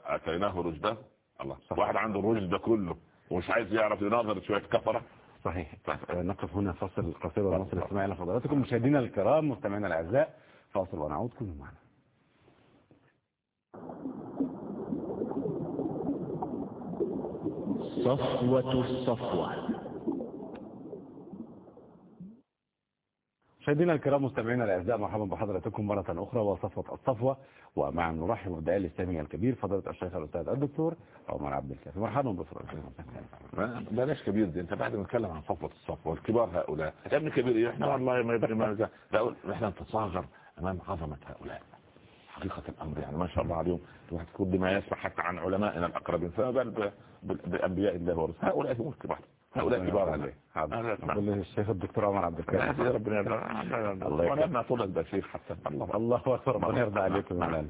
أتيناه رشده الله. صح. واحد عنده الرشد ده كله ومش عايز يعرف يناظر شوية كفرة. صحيح. نقف هنا فصل قصير ونصل الاستماع إلى فضلاتكم مشاهدينا الكرام مستمعينا الأعزاء فاصل ونعود. كونوا معنا. صفوة الصفوة. مشاهدينا الكرام مستمعينا الأعزاء مرحبا بحضراتكم مرة أخرى وصفوة الصفوة. ومع نرحب بالداعي الإسلامي الكبير فضيلة الشيخ الأستاذ الدكتور عمر عبد الكافي. مرحبا بفضلاتكم ما- بلاش كبير دي. انت بعد ما نتكلم عن صفوة الصفوة والكبار هؤلاء يا ابن كبير إيه إحنا والله ما يبقى ما لا أقول إحنا نتصاغر أمام عظمة هؤلاء. حقيقة الأمر يعني ما شاء الله عليهم. الواحد كل ما يسمع حتى عن علمائنا الأقربين فما بال ب- ب- بأنبياء الله ورسله. هؤلاء هم الكبار. هؤلاء كبار عليه. أقول الشيخ الدكتور عمر عبد الكافي يا ربنا يرضى الله يكرمك. ما طول حتى. الله الله أكبر. ربنا يرضى عليكم نعم. مولانا.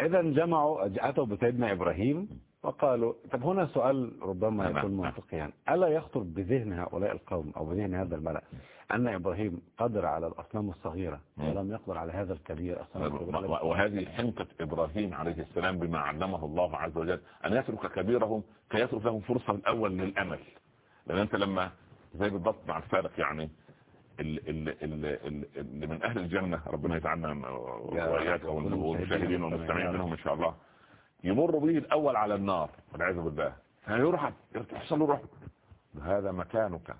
إذا جمعوا أتوا بسيدنا إبراهيم وقالوا طب هنا سؤال ربما. يكون منطقيا ألا يخطر بذهن هؤلاء القوم أو بذهن هذا الملأ أن إبراهيم قدر على الأصنام الصغيرة. ولم يقدر على هذا الكبير و- وهذه حنكة إبراهيم عليه السلام بما علمه الله عز وجل. أن يترك كبيرهم كي يترك لهم فرصة الأول للأمل. لأن أنت لما زي بالضبط مع الفارق يعني ال- ال- ال- ال- اللي من أهل الجنة ربنا يجعلنا وإياك والمشاهدين والمستمعين منهم إن شاء الله. يمر به الأول على النار والعياذ بالله. فيرحب يحصل له رحب هذا مكانك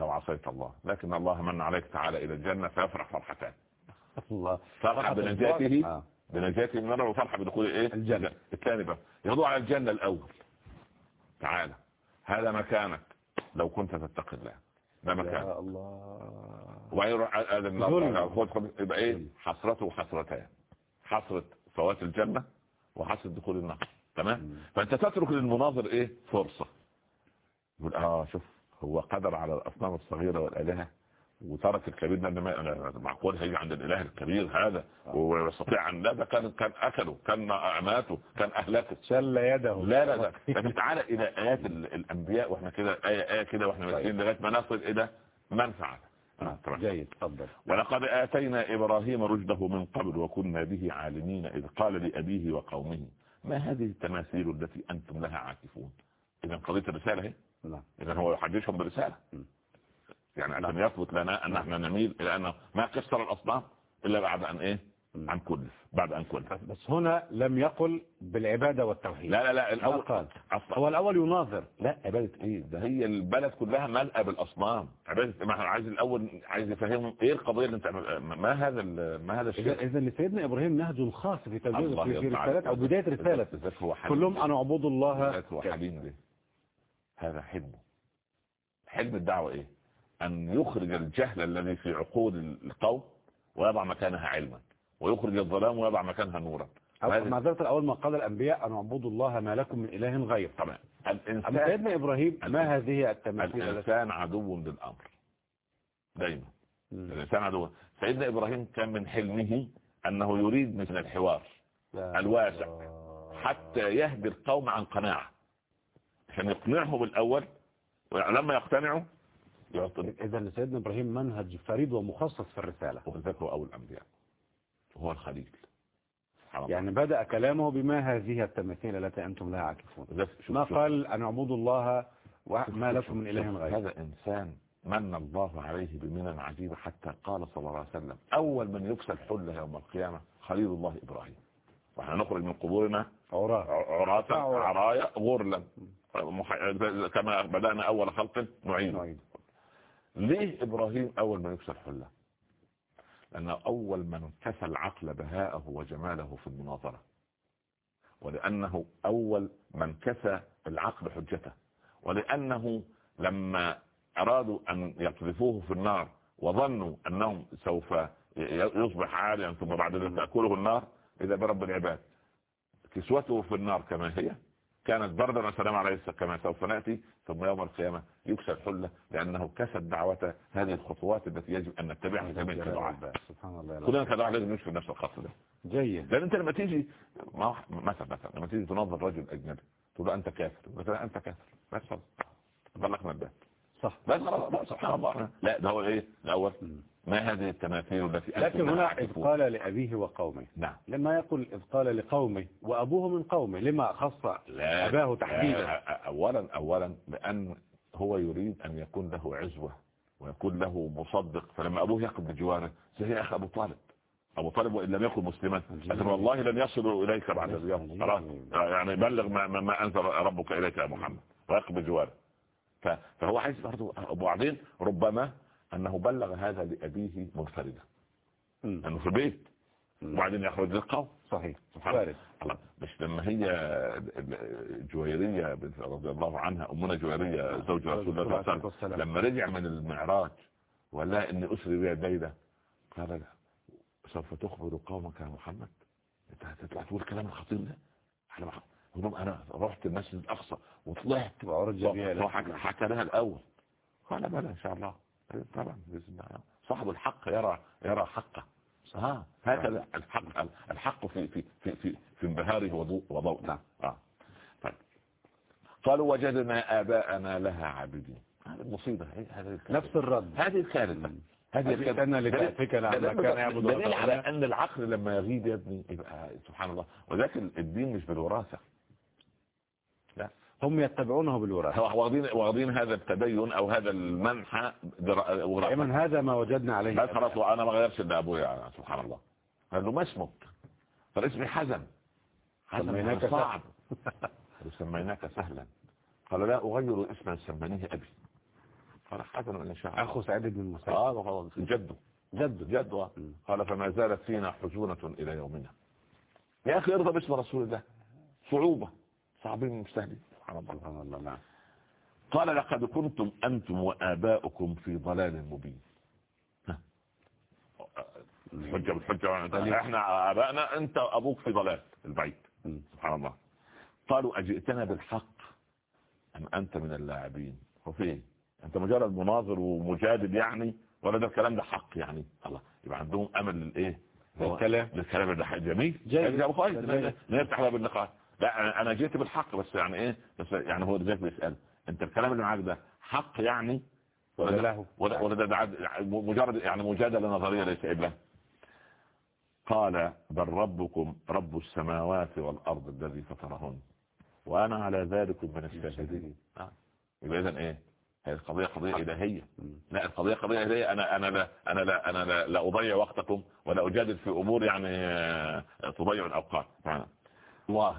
لو عصيت الله. لكن الله من عليك تعالى إلى الجنة فيفرح فرحتان. الله. فرحة بنجاته آه. بنجاته من النار وفرحة بدخول إيه؟ الجنة. الثاني بقى. يهضوا على الجنة الأول. تعالى. هذا مكانك. لو كنت تتقي الله. ده مكان الله. النار خد خد يبقى إيه؟ حسرته وحسرتان حسرة فوات الجنة وحسرة دخول النار. تمام؟ فأنت تترك للمناظر إيه؟ فرصة. يقول آه شوف هو قدر على الأصنام الصغيرة والآلهة وترك الكبير ده معقول هيجي عند الإله الكبير هذا ويستطيع أن لا ده كان كان أكله كان ماته كان أهلكه. شل يده. لا لا لا. لكن تعالى إلى آيات ال- الأنبياء وإحنا كده آية آية كده وإحنا ماشيين لغاية ما نصل إلى من فعل آه، تمام. جيد تفضل. ولقد آتينا إبراهيم رشده من قبل وكنا به عالمين إذ قال لأبيه وقومه ما هذه التماثيل التي أنتم لها عاكفون؟ إذا قضية الرسالة هي؟ نعم. إذا هو يحدثهم برسالة م. يعني أن يثبت لنا أن إحنا نميل إلى أنه ما كسر الأصنام إلا بعد أن إيه؟ م. عن كل بعد أن كل بس هنا لم يقل بالعبادة والتوحيد. لا لا لا الأول قال. هو الأول يناظر. لا عبادة إيه؟ ده. هي البلد كلها ملأة بالأصنام. عبادة ما إحنا عايز الأول عايز يفهمهم إيه القضية اللي أنت ما هذا ما هذا الشيء؟ إذا لسيدنا إبراهيم نهج خاص في تبليغ في, رسالات أو. بداية رسالة. كلهم أن اعبدوا الله هو ده هذا حلمه. حلم الدعوة إيه؟ أن يخرج الجهل الذي في عقول القوم ويضع مكانها علما ويخرج الظلام ويضع مكانها نورا. معذرة الأول ما قال الأنبياء أن اعبدوا الله ما لكم من إله غير طبعا أما الانسان سيدنا إبراهيم ما هذه التماثيل التي الإنسان عدو للامر دايما. الإنسان عدو. سيدنا إبراهيم كان من حلمه أنه يريد مثل الحوار الواسع حتى يهدي القوم عن قناعة. عشان يقنعهم الأول ولما يقتنعوا إذا سيدنا إبراهيم منهج فريد ومخصص في الرسالة. وذلك هو أول الأنبياء. هو الخليل. يعني بدأ كلامه بما هذه التماثيل التي أنتم لها عاكفون ما قال أن اعبدوا الله وما لكم من إله غير هذا إنسان من الله عليه بمنن عجيبة حتى قال صلى الله عليه وسلم أول من يكسل حله يوم القيامة خليل الله إبراهيم. وإحنا نخرج من قبورنا عراة. عرايا غرلا. كما بدأنا أول خلق نعيد. ليه إبراهيم أول من يكسر حلة؟ لأنه أول من كسى العقل بهاءه وجماله في المناظرة. ولأنه أول من كسى العقل حجته. ولأنه لما أرادوا أن يقذفوه في النار وظنوا أنهم سوف يصبح عاليا ثم بعد ذلك تأكله النار إذا برب العباد كسوته في النار كما هي كانت بردا والسلام عليه كما سوف نأتي ثم يوم القيامة يكسى الحلة لأنه كسد دعوة هذه الخطوات التي يجب أن نتبعها جميع كدعاء سبحان الله كلنا كدعاء لازم نشوف نفس الخط ده. جيد. لأن أنت لما تيجي مثلا مثلا لما تيجي تنظر رجل أجنبي تقول أنت كافر مثلا أنت كافر بس بلغ من الباب. صح. بس سبحان الله. لا ده هو إيه؟ الأول ما هذه التماثيل التي لكن هنا إذ قال لأبيه وقومه. نعم. لما يقول إذ قال لقومه وأبوه من قومه لما خص أباه تحديدا؟ أولا أولا لأن هو يريد أن يكون له عزوة ويكون له مصدق. فلما أبوه يقف بجواره زي أخ أبو طالب. أبو طالب وإن لم يكن مسلما. لكن والله لن يصلوا إليك بعد اليوم. يعني بلغ ما, ما أنزل ربك إليك يا محمد. ويقف بجواره. فهو عايز برضه وبعدين ربما أنه بلغ هذا لأبيه منفردا انه في البيت. وبعدين يخرج للقوم. صحيح. سبحان الله. مش لما هي جويرية رضي الله عنها أمنا جويرية زوج رسول الله صلى الله عليه وسلم. لما رجع من المعراج ولا إني أسري بها الليلة قال لا سوف تخبر قومك يا محمد؟ أنت هتطلع تقول الكلام الخطير ده؟ يقولون أنا رحت المسجد الأقصى وطلعت حكى لها الأول. قال بلى إن شاء الله. طبعا صاحب الحق يرى يرى حقه. آه. هكذا الحق الحق في في في في, في انبهاره وضوء وضوء. نعم. آه. طيب. قالوا وجدنا آباءنا لها عابدين. هذه المصيبه هذه نفس الرد. هذه الكارثه هذه الكارثه لتأتيك لما كان يعبد على أن العقل لما يغيب يا ابني يبقى سبحان الله. وذاك الدين مش بالوراثة. لا هم يتبعونه بالوراثة. واخدين واخدين هذا التدين أو هذا المنحى دائما هذا ما وجدنا عليه. بس خلاص وأنا ما غيرش اللي أبويا سبحان الله. قال له ما اسمك قال اسمي حزن حزن صعب. سميناك سهلا. قال لا أغير اسما سمانيه أبي. قال حزن إن شاء الله. أخو سعيد بن المسيب. آه جده. جده. جده قال فما زالت فينا حزونة إلى يومنا. يا أخي ارضى باسم رسول الله. صعوبة. صعبين مستهدين. سبحان الله نعم. قال لقد كنتم أنتم وآباؤكم في ضلال مبين. الحجة بالحجة إحنا آبائنا أنت أبوك في ضلال البعيد سبحان الله. قالوا أجئتنا بالحق أم أنت من اللاعبين؟ وفيه أنت مجرد مناظر ومجادل يعني ولا ده الكلام ده حق يعني؟ الله. يبقى عندهم أمل للإيه؟ للكلام. للكلام. ده جميل. جميل. نفتح باب اللقاء لا أنا جيت بالحق بس يعني إيه؟ بس يعني هو ذاك بيسأل. أنت الكلام اللي معاك ده حق يعني؟ ولا له. ولا ولا ده مجرد يعني مجادلة نظرية ليس إلا. قال بل ربكم رب السماوات والأرض الذي فطرهن وأنا على ذلك من الشاهدين. آه. يبقى اذا إيه؟ هذه القضية قضية إلهية. لا القضية قضية إلهية. أنا أنا لا أنا لا أنا لا, لا أضيع وقتكم ولا أجادل في أمور يعني آه، تضيع الأوقات. الله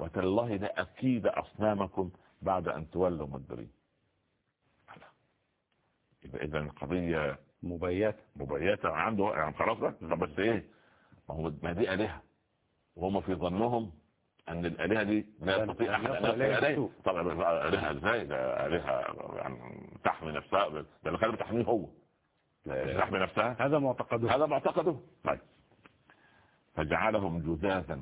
وتالله ده أكيد أصنامكم بعد أن تولوا مدبرين. إذا إذا القضية مبيتة. مبيتة عنده. يعني خلاص طب بس إيه؟ ما هو ما دي آلهة. وهم في ظنهم أن الآلهة دي لا يستطيع أحد أن يصل إليه طبعا آلهة. إزاي؟ ده آلهة يعني تحمي نفسها. ده اللي كانت بتحميه هو. تحمي نفسها. هذا معتقده. هذا معتقده. طيب. فجعلهم جذاذا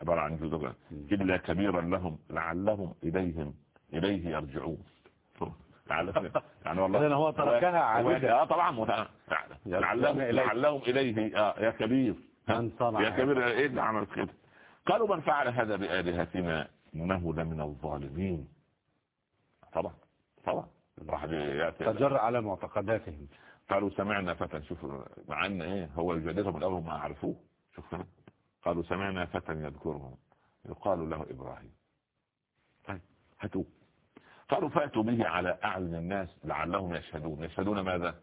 عبارة عن جزء إلا كبيرا لهم لعلهم إليهم إليه يرجعون. يعني والله هو تركها عادة آه طبعا لعلهم, لعلهم إليه. آه يا كبير. من يا كبير إيه اللي عمل كده؟ قالوا من فعل هذا بآلهتنا إنه لمن الظالمين. طبعا طبعا. يأتي تجرأ على معتقداتهم. قالوا سمعنا فتى. شوف مع إن إيه هو يجادلهم الأول ما عرفوه. شوف. قالوا سمعنا فتى يذكرهم يقال له إبراهيم. طيب هاتوه. قالوا فأتوا به على أعين الناس لعلهم يشهدون. يشهدون ماذا؟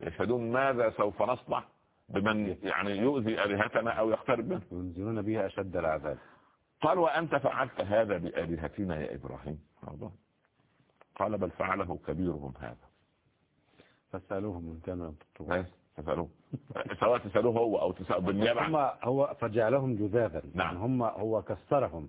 يشهدون ماذا سوف نصنع بمن يعني يؤذي آلهتنا أو يقترب منه؟ ينزلون به أشد العذاب. قال وانت فعلت هذا بآلهتنا يا إبراهيم. الله قال بل فعله كبيرهم هذا. فاسألوهم إن كانوا ينطقون تسألوه. سواء تسألوه هو أو تسألوه بالنيابة هم هو فجعلهم جذاذا نعم. يعني هم هو كسرهم.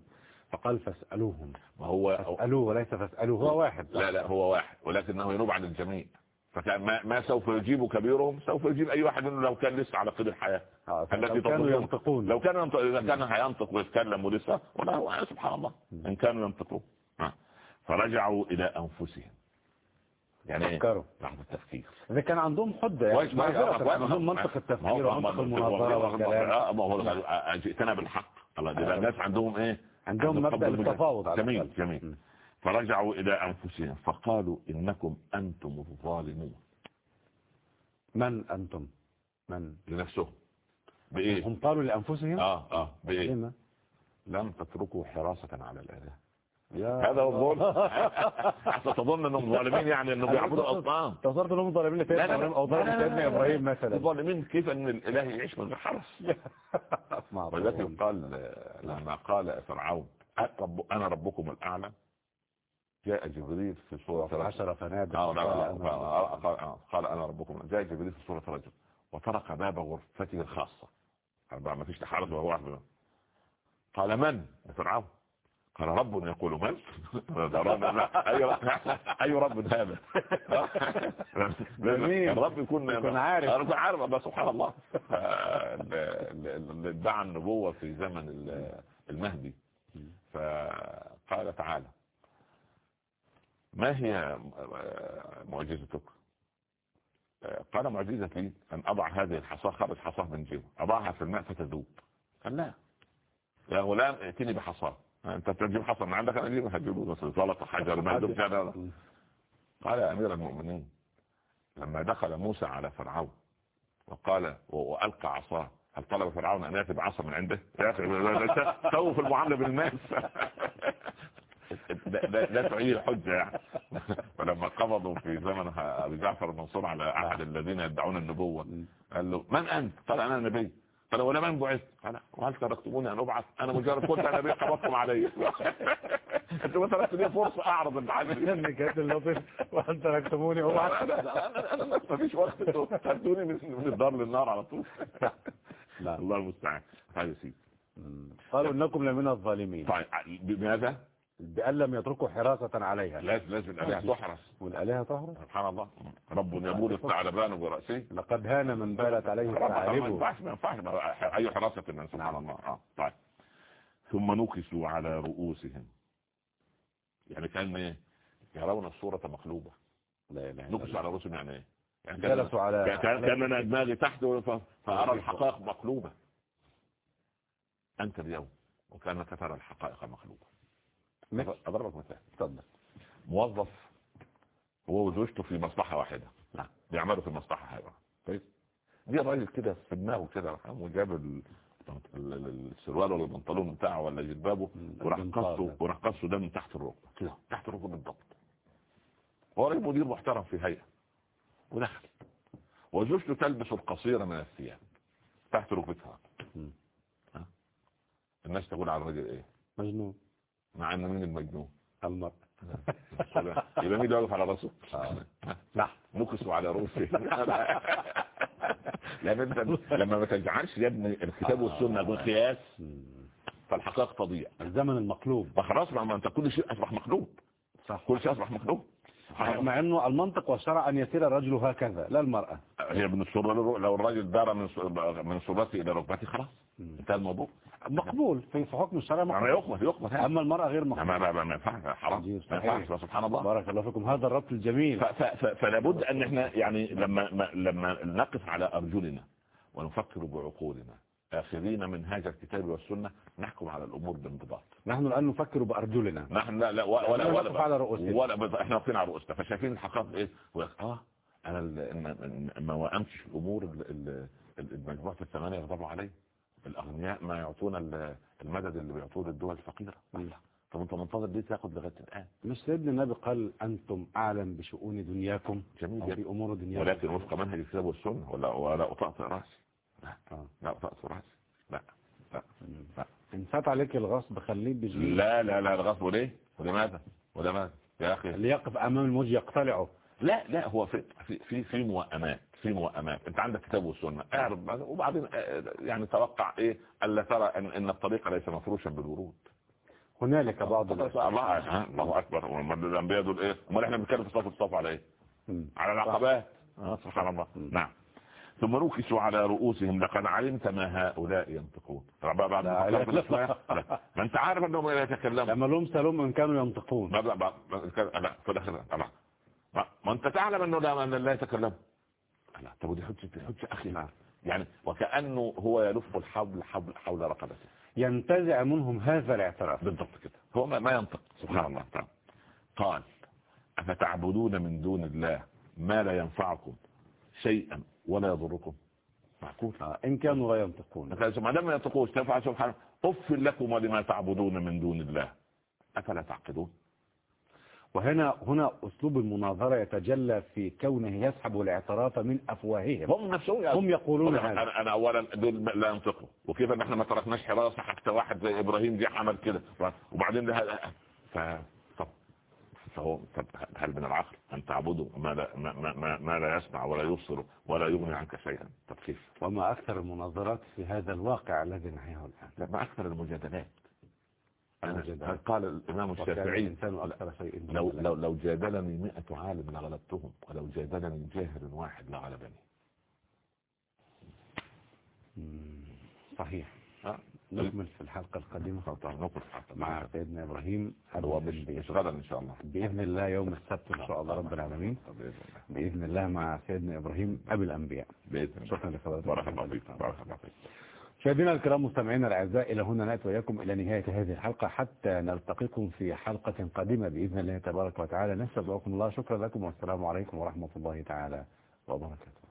فقال فاسألوهم. هو فاسألوه وليس فاسألوه. هو واحد. لا لا هو واحد. ولكنه ينوب عن الجميع. فكان ما, ما سوف يجيب كبيرهم سوف يجيب أي واحد منه لو كان لسه على قيد الحياة. آه، التي لو كانوا. ينطقون. لو كان ينطق إذا كان هينطق ويتكلم ولسه ولا سبحان الله. إن كانوا ينطقون. آه. فرجعوا إلى أنفسهم. يعني إيه؟ فكروا لحظة التفكير. إذا كان عندهم حجة يعني كويس آه، عندهم منطق التفكير ومنطق المناظرة ما- والكلام. آه، ما هو آه، جئتنا بالحق. الله ده الناس عندهم إيه؟ عندهم مبدأ. التفاوض جميل. جميل. فرجعوا إلى أنفسهم فقالوا إنكم أنتم الظالمون. من أنتم؟ من؟ لنفسهم. بإيه؟ هم قالوا لأنفسهم؟ آه آه بإيه؟ لما؟ لم تتركوا حراسة على الآلهة. يا هذا هو الظلم. حتى تظن إنهم ظالمين يعني انهم بيعبدوا أصنام؟ تصرت لهم ظالمين لسيدنا إبراهيم أو ظالم سيدنا إبراهيم مثلا. الظالمين كيف إن الإله يعيش من غير حرس ولكن. قال لما قال فرعون أنا ربكم الأعلى؟ جاء جبريل في سورة عشر فنادق آه، قال آه، أنا آه، قال أنا ربكم جاء جبريل في سورة رجل وطرق باب غرفته الخاصة. ما فيش تحالف وهو واحد. قال من؟ فرعون. قال رب يقول من؟ ده رب لا، اي رب اي رب هذا. الرب يكون يكون عارف. أنا عارف. بس سبحان الله. ادعى النبوة في زمن ال- المهدي. فقال تعالى ما هي معجزتك؟ قال معجزتي أن أضع هذه الحصاة خرج حصاة من جيبه. أضعها في الماء فتذوب قال لا. يا غلام ائتني بحصاة. أنت تجيب حصى من عندك هجيبه بس زلط حجر ما يدوب كذا قال يا أمير المؤمنين لما دخل موسى على فرعون وقال وألقى عصاه هل طلب فرعون أن يأتي بعصا من عنده؟ يا أخي تو في المعاملة بالناس لا- تعيد الحجة يعني. فلما قبضوا في زمن أبي جعفر المنصور على أحد الذين يدعون النبوة قال له من أنت؟ قال أنا نبي. قال ولا من بعثت؟ قال وهل تركتموني أن أبعث؟ أنا مجرد كنت نبي قبضتم علي. أنتوا ما تركت لي فرصة أعرض الحاجة يعني كانت اللطيف. وأن تركتموني أبعث؟ أنا أنا أنا ما فيش وقت. أنتوا خدوني من من الدار للنار على طول. لا. الله المستعان. هذا سيدي. قالوا إنكم لمن الظالمين. طيب بماذا؟ بأن لم يتركوا حراسة عليها. لازم لازم الآلهة تحرس. والآلهة تهرب سبحان الله. رب يبول الثعلبان برأسه لقد هان من بالت عليه ما الثعالب ينفعش ما ينفعش ما- أي حراسة من سبحان الله. آه. طيب. ثم نكسوا على رؤوسهم. يعني كان إيه؟ يرون الصورة مقلوبة. لا إلا نكسوا. على رؤوسهم يعني إيه؟ يعني كان- جلسوا على كان كان أنا دماغي تحت ف- فأرى الحقائق مقلوبة. أنت اليوم وكأنك ترى الحقائق مقلوبة. أضربك مثال. اتفضل. موظف هو وزوجته في مصلحة واحدة. نعم. بيعملوا في مصلحة واحدة. كويس دي الراجل كده في دماغه كده قام وجاب ال- ال- ال- السروال ولا البنطلون بتاعه ولا جلبابه وراح قصه ده. وراح قصه ده من تحت الركبة. كده تحت الركبة بالضبط. هو راجل مدير محترم في هيئة. ودخل. وزوجته تلبس القصير من الثياب. تحت ركبتها؟ الناس تقول على الراجل إيه؟ مجنون. مع ان مين المجنون. المرء يبقى مين اللي واقف على راسه؟ لا. نكسوا على رؤوسه لأن أنت لما ما تجعلش يا ابني الكتاب والسنة بالقياس فالحقائق تضيع. الزمن المقلوب. فخلاص ما انت كل شيء أصبح مقلوب. صح. كل شيء أصبح مقلوب. مع إنه المنطق والشرع أن يسير الرجل هكذا لا المرأة. هي من السرة للرو- لو الراجل دار من من سرته إلى ركبته خلاص. انتهى الموضوع. مقبول في حكم الشرع مقبول. يقبل يقبل. أما المرأة غير مقبول ما ما ما ينفعش. حرام. ما. ينفعش سبحان الله. بارك الله فيكم. هذا الربط الجميل. فلا بد أن إحنا يعني لما ما- لما نقف على أرجلنا ونفكر بعقولنا اخذين من هذا الكتاب والسنة نحكم على الأمور بانضباط. نحن الآن نفكر بأرجلنا. نحن لا لا ولا لا ولا نقف على رؤوسنا. ولا إحنا واقفين على رؤوسنا. فشايفين الحقائق إيه؟ آه أنا ال- ما- في الأمور ال- ال- ال- المجموعة الثمانية يغضبوا علي. الأغنياء ما يعطونا ال- المدد اللي بيعطوه للدول الفقيرة. الله. طب أنت منتظر ليه تاخد لغاية الآن؟ مش سيدنا النبي قال أنتم أعلم بشؤون دنياكم جميل أو جدا. في أمور دنياكم. ولكن وفق منهج الكتاب والسنة ولا ولا اطأطئ رأسي. لا. لا اطأطئ رأسي. لا لا لا. إن فات عليك الغصب خليه بجيل لا لا لا الغصب ليه؟ ولماذا؟ ولماذا؟ يا أخي. اللي يقف أمام الموج يقتلعه. لا لا هو في في في, في موائمات في موائمات انت عندك كتاب والسنة. اعرض بعد- وبعدين آه، يعني توقع إيه؟ الا ترى إن إن الطريق ليس مفروشا بالورود. هنالك بعض الله الله أكبر. الأنبياء دول إيه؟ أمال إحنا بنتكلم في صف الصف على إيه. على العقبات. آه، سبحان الله. نعم. ثم نكسوا على رؤوسهم لقد علمت ما هؤلاء ينطقون. بعد ما انت عارف انهم لا يتكلمون لما لهم سلوم إن كانوا ينطقون. لا لا لا لا ما- انت تعلم إنه لا ان لا يتكلم لا طب ودي حجة حجة أخي. نعم. يعني وكأنه هو يلف الحبل حبل حول رقبته. ينتزع منهم هذا الاعتراف. بالضبط كده. هو ما, ما ينطق. سبحان الله. تعالى قال أفتعبدون من دون الله ما لا ينفعكم شيئا ولا يضركم. معقول. آه، إن كانوا لا ينطقون. ما دام ما ينطقوش تنفع سبحانه اف لكم ولما تعبدون من دون الله. أفلا تعقلون؟ وهنا هنا أسلوب المناظرة يتجلى في كونه يسحب الاعتراف من أفواههم. هم نفسهم هم يقولون أنا, هذا. أنا أولا دول لا ينطقوا. وكيف أن إحنا ما تركناش حراسة حتى واحد زي إبراهيم دي عمل كده؟ وبعدين ده ف فهو طب هل من العقل أن تعبدوا ما لا, ما, ما, ما, لا يسمع ولا يبصر ولا يغني عنك شيئا. طب كيف؟ وما أكثر المناظرات في هذا الواقع الذي نحيه الآن. ما أكثر المجادلات. المجادلات. قال الإمام الشافعي لو, لو, لو جادلني مئة عالم لغلبتهم ولو جادلني جاهل واحد لغلبني. صحيح؟ نكمل في الحلقة القادمة. مع سيدنا إبراهيم مش غدا ان شاء الله. بإذن الله يوم السبت إن شاء الله رب العالمين. بإذن الله. مع سيدنا إبراهيم أبي الأنبياء. بإذن الله. شكرا لحضرتك بارك الله فيك. بارك الله فيك. مشاهدينا الكرام مستمعينا الأعزاء إلى هنا نأتي وإياكم إلى نهاية هذه الحلقة حتى نلتقيكم في حلقة قادمة بإذن الله تبارك وتعالى. نستودعكم الله. شكرا لكم والسلام عليكم ورحمة الله تعالى وبركاته.